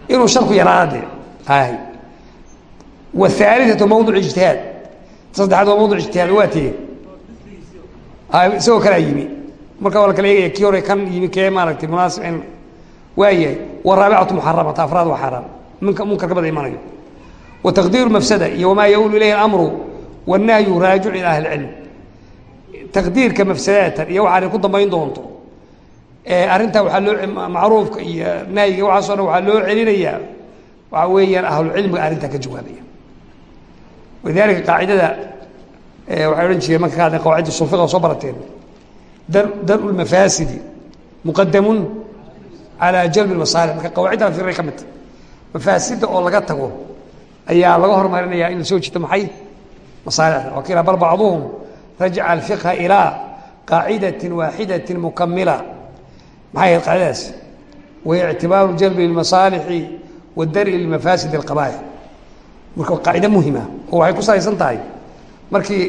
Inuu sharku yaraada de hay wathaalithatu mawduc ijtihaad saddexaad waa mawduc ijtihaad waa tee isagoo kalaa yimi marka waa la kala eegaya kii hore kan yimi kee maaragtay munaasib in waayahay waraabicatu muxaramata afraad waa xaaraan minka munkarka bada imanayo wa taqdiiru mafsada iyo wamaa yaulu ilayhi alamru wannahyu raajicu ila ahli cilm taqdiirka mafsadaatan iyo waxaanay ku dambayn doonto arrintaa waxaa loo macruufka iyo nahyiga waxaaso dhan waxaa loo celinayaa waxaa weeyaan ahlucilmiga arrintaa ka jawaabaya walidaalika qaacidada waxay odhan jireen marka ka hadleen qawaacida sulfiqa soo barateen. Dar daru lmafaasidi muqadamun calaa jalbi masaalix marka qawaaciddan firay ka midta mafaasidda oo laga tago ayaa laga hormarinayaa in la soo jito maxay? Masaalixda. Kiila bal bacduhum rajaca alfiqha ilaa qaacidatin waaxidatin mukamila maxay ahayd qaacidadaas wahiy ictibaaru jalbi lmasaalixi wa dari lmafaasid marka qaacide muhima oo waxay ku salaysan tahay markii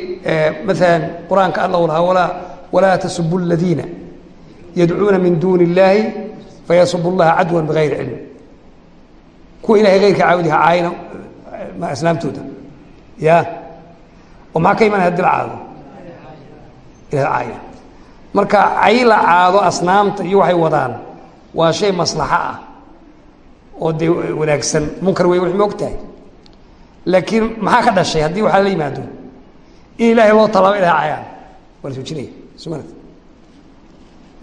maalan qur'aanka alla u lahaa walaa tasubu aladiina yadcuuna min duuni illaahi fayasubu llaha cadwan bigayri cilm kuwa ilahay keyrka caabudiha caayna aslaamtooda ya? Oo maxaa ka imanaya haddii la caado? Ilahay caaya. Marka cay la caado asnaamta iyo waxay wadaan waa shay maslaxo ah oo dee wanaagsan. Munkar wey wax ma og laakiin maxaa ka dhashay? Haddii waxaa la yimaado in ilaahay loo talaaba inay cayaan waan tuujinaya sugana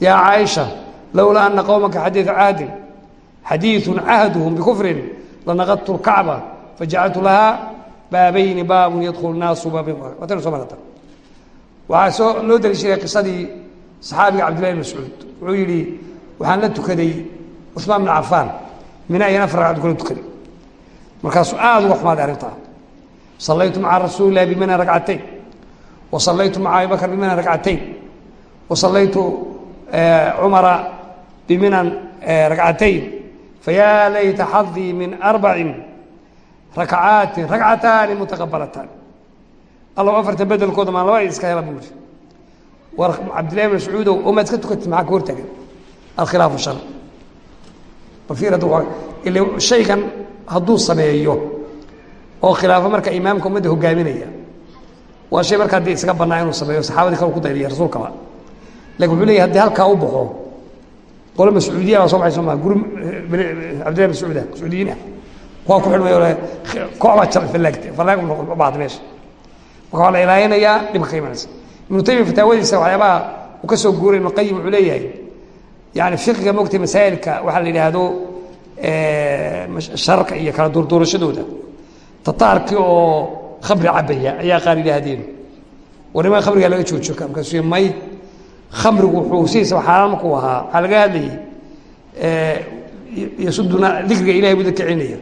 yaa caaisha lowlaa ana qowmaka xadiiu cahdin xadiiu cahduhum bikufrin lanaqadtu lkacba fajacaltu lahaa baabayni baabun yadkulu naasu baabayn wataynu soo marata waxaa soo loo daliishanaya qisadii saxaabiga cabdillahi mascuud. Wuxuu yihi waxaan la tukaday cusmaan bn cafaan. Mina ayaan afar kula tukaday markaasuu aada uga xumaaday arrintaa. Sallaytu maca rasuuli bimina ragcatayn wa sallaytu maca abi bakr bimina ragcatayn wa sallaytu cumara biminan ragcatayn fayaa layta xadii min arbacin rakcaatin ragcataani mutaqabalataani allow afartan bedelkooda maan laba iska hela buuri war cabdillahi bn mascuudow oo maad iska tukatid maxaa ka hortaagan alkhilaafu shar bal fiir shaygan hadduu sameeyo oo khilaafo marka imaamka ummadda hogaaminaya waa shay markaa dee isaga bannaa inuu sameeyo saxaabadii kale ku dayriya rasuulkaba laakiin wuxuu leeyahy haddii halkaa u baxo qolo mascuudiya baa soo baxay soo maa guri cabdillahi mascuuda mascuudiyiin ah kuwaa ku xidhmay koox baa jabay fallaagta fallaag u baxday meesha. Marka waa la ilaayanayaa dhibka ka imanaysa. Ibnu taymiya fataawadiisa waxyaabaha uu ka soo guuray ibnu qayim wuxuu leeyahay yani fiqiga mogtay masaa'ilka waxaa la yidhaahdo sharka iyo kala duurduurashadooda tataarkii oo khamri cabaya ayaa qaar yidhaahdeen warnimaa khamrigaa laga joojiyo markaasuu may. Khamrigu wuxuu sidiisaba xaaraan markuu ahaa. Waxaa laga hadlayay yasuduna dikriga ilahay buu dadka celinaya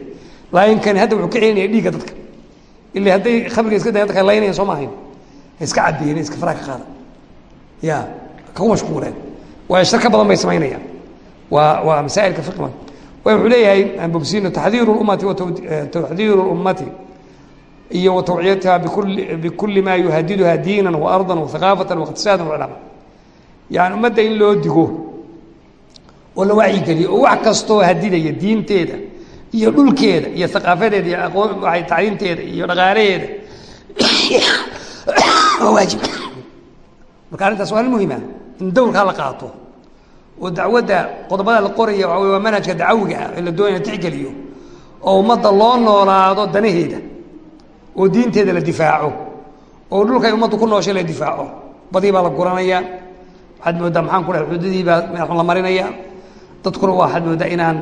laayinkani hadda wuxuu ka celinaya dhiigga dadka. Ila hadday khamriga iska dayan dadka laynaya soo maahayn ha iska cabeeyeen iska faraa ka qaada. Ya kagu mashquuleen waayo shar ka badan bay samaynayaan waa waa masaa'ilka fiqman wuxuu leeyahay bogsiino taxdiiru ummati taxdiiru ummati iyo wa tawciyatiha bikuli maa yuhadiduha diinan wa ardan wa haqaafatan wa iqtisaadan wa cilama yani ummadda in loo digo oo la wacyigeliyo oo wax kastoo hadidaya diinteeda iyo dhulkeeda iyo haqaafadeeda iyo aqoon tacliinteeda iyo dhaqaalaheeda waa waajib. Marka arrintaas waa muhima in dowrkaa la qaato oo dacwadda qodobada la qoraya wey waa manhajka dacawiga ah ee la doonaya tixgeliyo oo ummadda loo noolaado danaheeda oo diinteeda la difaaco oo dhulkay ummaddu ku nooshay la difaaco. Badii baa la guranaya waxaad moodaa maxaan ku dhahay xuduudihii baa la marinaya. Dadkuna waa waxaad moodaa inaan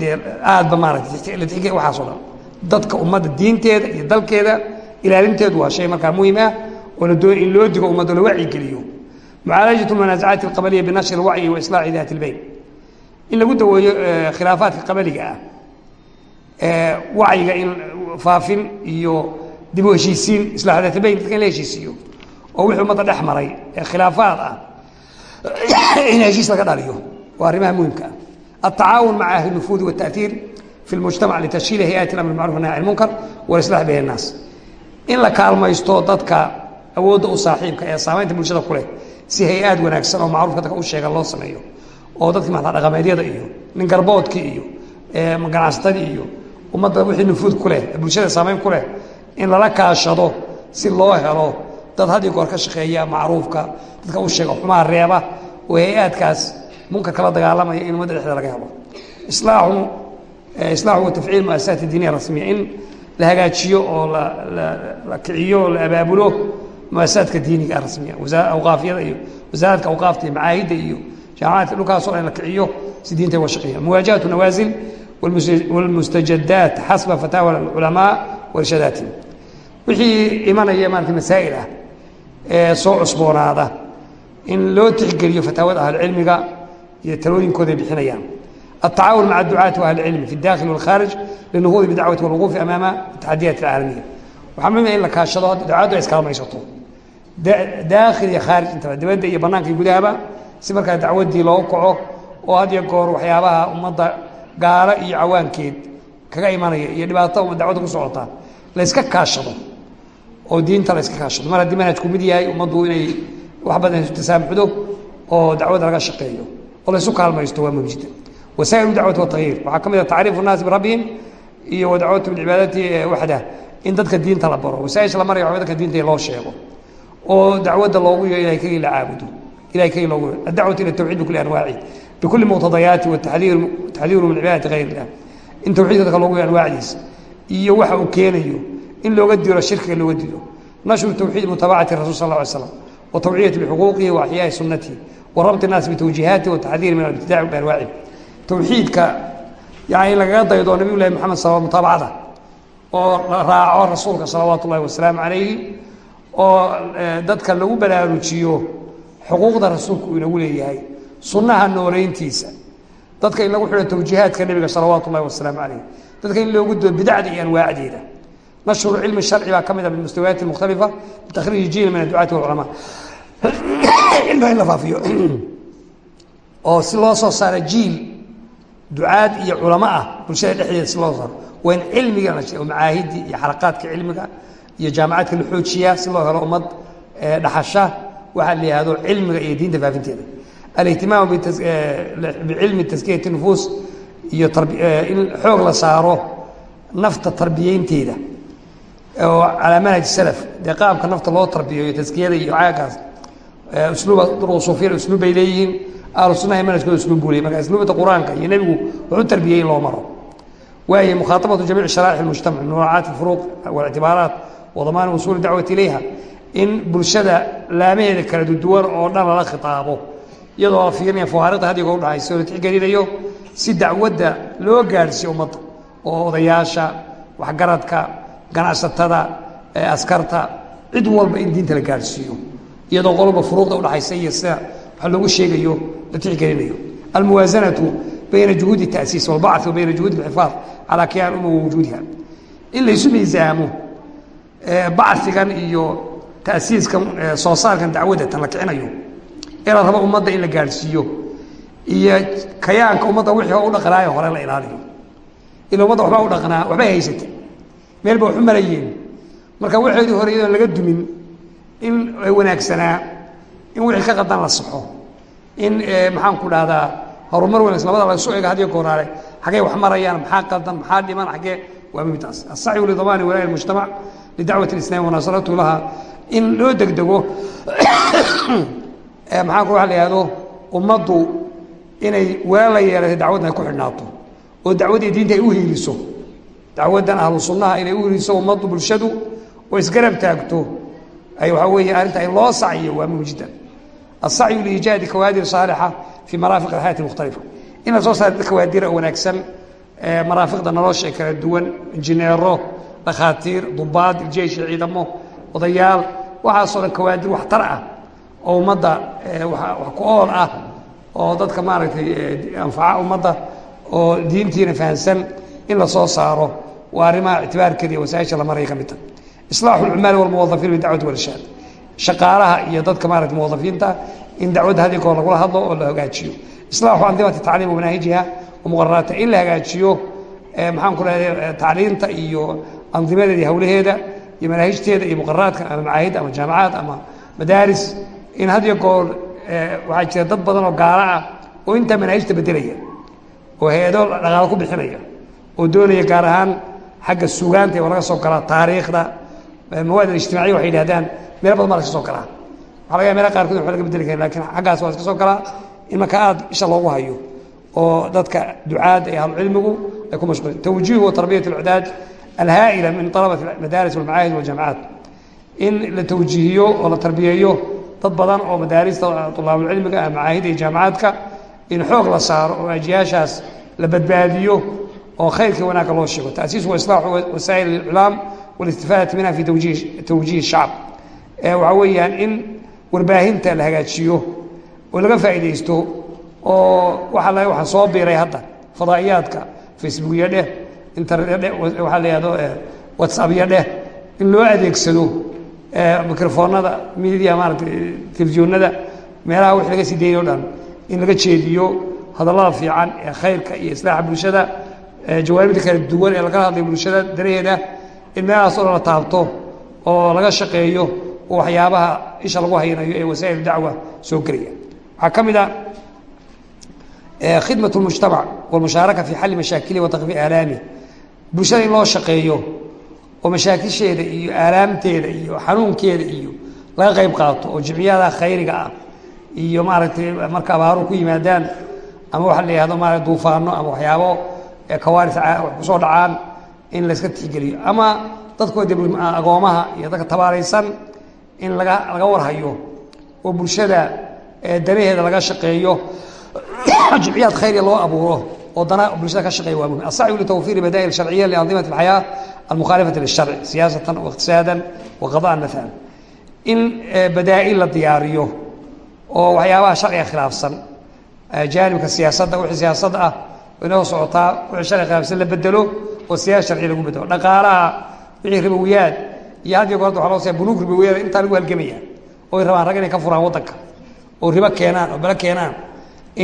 dee aadba maaragtay la tixgeliya waxaas o dhan. Dadka ummadda diinteeda iyo dalkeeda ilaalinteedu waa shay markaa muhiim ah oo la doon in loo digo ummadda la wacyigeliyo mucaalajaة اmanaaزacaati اqabaliya binashri اwacyi wa islaaxi daati اlbeyn in lagu daweeyo khilaafaadka qabaliga ah wacyiga in faafin iyo dib u heshiisiin islax daat اlbeyn dadka in la heshiisiiyo oo wixii ummadda dhex maray ee khilaafaad ah in heshiis laga dhaliyo waa arrimaha muhimka ah التacaawun maca ahli النufuudi والتأثiir fi اlmujtamac litashkiili hayati اlamr bmacruf nahy an munkar walislax bayn الnaas in la kaalmaysto dadka awoodda u saaxiibka ee saamaynta bulshada ku leh si hay'aad wanaagsan oo macrufka dadka u sheega loo sameeyo oo dadkii madax dhaqameedyada iyo nin garboodkii iyo ganacsatadii iyo ummadda wixii nufuud ku leh bulshada saamayn ku leh in lala kaashado si loo helo dad had iyo goor ka shaqeeya macruufka dadka u sheega xumaha reeba oo hay'aadkaas munkarka la dagaalamaya in ummadda dhexdeeda laga helo. Islaaxu islaaxu wa tafciil muasasaat diiniya rasmiya. In la hagaajiyo oo la kiciyo la abaabulo muasasaadka diiniga rasmiya awqaafyada iyo wasaaradka awqaafta iyo macaahidda iyo jaamacadka dhulkaasoo dhan la kiciyo si diinta uga shaqeeya muwaajahatu nawaasil walmustajadaat xasba fataawa culamaa warshadaatihim wixii imanaya maarata masaa'il ah ee soo cusboonaada in loo tixgeliyo fataawada ahlucilmiga iyo talooyinkooda ay bixinayaan التعاون مع الدعاة وأهل العلم في الداخل والخارج للنهوض بدعوة والوقوف أمام التحديات العالمية waxaa muhim in la kaashado ducaaddu ay iskala maysato daakhil iyo khaarij intaba dibadda iyo bannaanka iyo gudahaba si markaa dacwaddii loo kaco oo had iyo goor waxyaabaha ummadda gaalo iyo cawaankeed kaga imanaya iyo dhibaato dacwadda ku socota la yska kaashado oo diinta la yska kaashado. Mar haddii manhajku mid yahay ummaddu inay wax badan tasaamuxdo oo dacwadda laga shaqeeyo oo la ysu kaalmaysto waa jiddan wasaa'ilu dacwati watagyiir waxaa ka mid ah tacriifu nnaasi birabbihim iyo wadacwatu bicibaadati waxdah in dadka diinta la baro. Wasaaisha la maraya waa dadka diinta loo sheego oo dacwadda loogu yeero ilahay kagii la caabudo ilahay kagii loogu yeero addacwatu ila tawxiid bikuli anwaaci bikuli muqtadayaati wataxdiiru min cibaadati gayr illah. In tawxiidka dadka loogu yeero anwaacdiisa iyo waxa uu keenayo in looga diro shirkiga looga diro. Nashru tawxiid mutabacati rasul sal lla slam wa bixuquuqihi wa axyaai sunnatihi wa rabti الnaasi bitawjiihaatihi wataxdiiri min albtidaci bianwaacihi tawxiidka yani lagaga daydo nabiy llahi maxamed sal mutaabacada oo raaco rasuulka salawaatu ullahi wasalaamu calayhi oo dadka lagu baraarujiyo xuquuqda rasuulku uu inagu leeyahay sunnaha nooleyntiisa. Dadka in lagu xidho tawjiihaadka nebiga salawaatu ullahi wasalaamu calayh dadka in loogu doo bidacda iyo anwaacdeeda. Nashru cilmi sharci baa ka mid a min mustawiyaati mukhtalifa bitakriiji jiil min adducaati walculamaa cilmiga in la faafiyo. Oo si loo soo saaro jiil ducaad iyo culamo ah bulshada dhexdeeda si loo saaro. Waa in cilmiga la oo macaahidii iyo xalaqaadka cilmiga iyo jaamacaadka la xoojiyaa si loo helo ummad dhaxasha waxaa la yihahdo cilmiga iyo diinta faafinteeda. Alihtimaamu bicilmi taskiyati nufuus iyo in xoog la saaro nafta tarbiyeynteeda oo calaa manhaj salaf dee qaabka nafta loo tarbiyeeyo taskiyada iyo caagaas usluuba duruq suufiyada usluub bay leeyihiin ahlu sunnaha manhajkooda usluub buu leeyay marka usluubta qur'aanka iyo nebigu wuxuu tarbiyey in loo maro wadamaan usuuli dacwati ilayha in bulshada laamaheeda kala duwan oo dhan lala khitaabo iyadoo la fiirinaya fawaarida hadiga udhahaysa oo la tixgelinayo si dacwadda loo gaadhsiiyo ummadda oo odayaasha waxgaradka ganacsatada askarta cid walba in diinta la gaadhsiiyo iyadoo qolba furuuqda udhaxaysa iyo sida wa loogu sheegayo la tixgelinayo. Almuwaasanatu bayna juhuudi tasiis walbacث wa bayna juhuud اxifaad calaa kyan uma wa wujuudiha in laysu miisaamo bacfigan iyo tasiiskan soo saarkan dacwada tan la kicinayo. Ee la rabo ummadda in la gaadhsiiyo. Iyo kayaanka ummadda wixii u dhaqnaayo hore la ilaaliyo. Ila ummadda waxbaa u dhaqnaa waxbay haysatay meel ba waxu marayeen. Marka waxeedii hore laga dumin in wanaagsanaa in wixii ka qadan la saxo in maxaan ku dhahdaa horumar wanaagsan. Labada lasu eega had iyo wax marayaan maxaa qaldan maxaa dhiman xaggee waa muhiim taas asacyu lidamaani walaa'i mujtamac lidacwati اlislami wanaasaratu laha. In loo degdego maxaan ku waa la ihahdo ummaddu inay weel la yeelatay dacwaddan ay ku xidhnaato. Oo dacwaddii diinta ay u hiiliso. Dacwaddan ahlu inay u hiiliso ummaddu bulshadu oo isgarab taagto. Ay waxaa weeye arrinta in loo sacyo waa muhiim jiddan asacyu liijaadi kawaadir saalixa fii maraafiq alxayaati mukhtalifa in soo saaro kawaadira oo wanaagsan maraafiqda nolosha ee kala duwan injineero dhakhaatiir dubaad jeishi ciidamo odayaal waxaasoo dhan kawaadir waxtar ah oo ummadda wax ku ool ah oo dadka maaragtay anfaca ummadda oo diintiina fahansan in la soo saaro. Waa arrimaha ictibaarkeeda iyo wasaaisha la maraya ka mid tahay islaaxu lcumaali walmuwadafiin bidacwati walishaad shaqaalaha iyo dadka maarata muwadafiinta in dacwadda haddii goor lagula hadlo oo la hagaajiyo islaaxu andimati tacliim wamanaahijiha wamuqararaata in la hagaajiyo maxaan ku rahday tacliinta iyo andimadeeda iyo hawlaheeda iyo manaahijteeda iyo muqararaadka ama macaahid ama jaamacaad ama madaaris in had iyo goor waxaa jira dad badan oo gaalo ah oo intaa manaahijta bedelaya oo hay'ado dhaqaalo ku bixinaya oo doonaya gaar ahaan xagga sugaanta oo laga soo galaa taariikhda mawaad alijtimaaciya waxay yidhahdaan meelo badan baa laska soo galaa. Waxa laga ya meela qaarkood waxba laga bedeli karin laakiin xaggaas waa iska soo galaa in marka aad isha loogu hayo oo dadka ducaadda iyo ahlucilmigu ay ku mashquulin tawjiih wa tarbiyat alcudaad alhaa'ila min طalabat madaaris walmacaahid waljamcaat in la tawjiihiyo oo la tarbiyeeyo dad badan oo madaarista طulaabulcilmiga ah macaahidda iyo jaamacaadka in xoog la saaro oo ajiyaashaas la badbaadiyo oo khayrkii wanaagga loo sheego taasiis wa islaaxu wasaa'il اliclaam wاlistifaadati minha fi tawjiih الshacb waxaa weeyaan in warbaahinta la hagaajiyo oo laga faa'iidaysto oo waa la waxaa soo biiray hadda fadaa'iyaadka facebookya dheh internet dheh waxaa la yihahdo whatsappya dheh in loo adeegsado microfoonada media maaratay telefisyoonada meelaha wix laga sii daynay o dhan in laga jeediyo hadallada fiican ee khayrka iyo islaaxa bulshada jawaanibta kala duwan ee lagala hadlayo bulshada daraheeda in meelahaas o dhan la taabto oo laga shaqeeyo oo waxyaabaha isha lagu haynayo ee wasaa'il dacwa soo gelaya waxaa ka mid a khidmat اlmujtamac wاlmushaaraka fi xalli mashaakilihi wa takfi aalaamih bulshada in loo shaqeeyo oo mashaakisheeda iyo aalaamteeda iyo xanuunkeeda iyo laga qayb qaato oo jimciyadaha khayriga ah iyo maaragtay marka abaaru ku yimaadaan ama waxa la yihahdo maarata duufaano ama waxyaabo kawaaris ku soo dhacaan in layska tixgeliyo. Ama dadkoo agoomaha iyo dadka tabaalaysan in laga laga warhayo oo bulshada danaheeda laga shaqeeyo oo bulshada ka shaqeeya waa muhiim asacyu litawfiiri badaa'il sharciya liandimati alxayaa almukhaalifati lisharci siyaasatan waiqtisaadan wa qada'an maalan in badaa'il la diyaariyo oo waxyaabaha sharciga khilaafsan jaanibka siyaasadda wixii siyaasadda ah inoo socotaa wixii sharciga khilaafsan la bedelo oo siyaasa sharci lagu bedelo. Dhaqaalaha wixii ribowiyaad iyo had iyo goorta waxa loo saya bunuug ribowiyaad intaa lagu halgamaya oy rabaan rag inay ka furaan waddanka oo ribo keenaan oo belo keenaan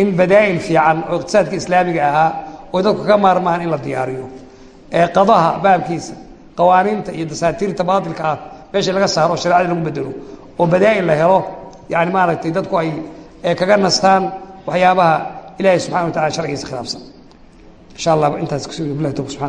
in badaa'il fiican oo iqtisaadka islaamiga ahaa oo dadku ka maarmaan in la diyaariyo. Qadaha baabkiisa qawaaniinta iyo dasaatiirta baatilka ah meesha laga saaro shareecada lagu bedelo oo badaa'il la helo yani maaragtay dadku ay kaga nastaan waxyaabaha ilaahay subxana wa tacala sharcigiisa khilaafsan. Insha allah intaas ku soo bilahi tawfiq subxana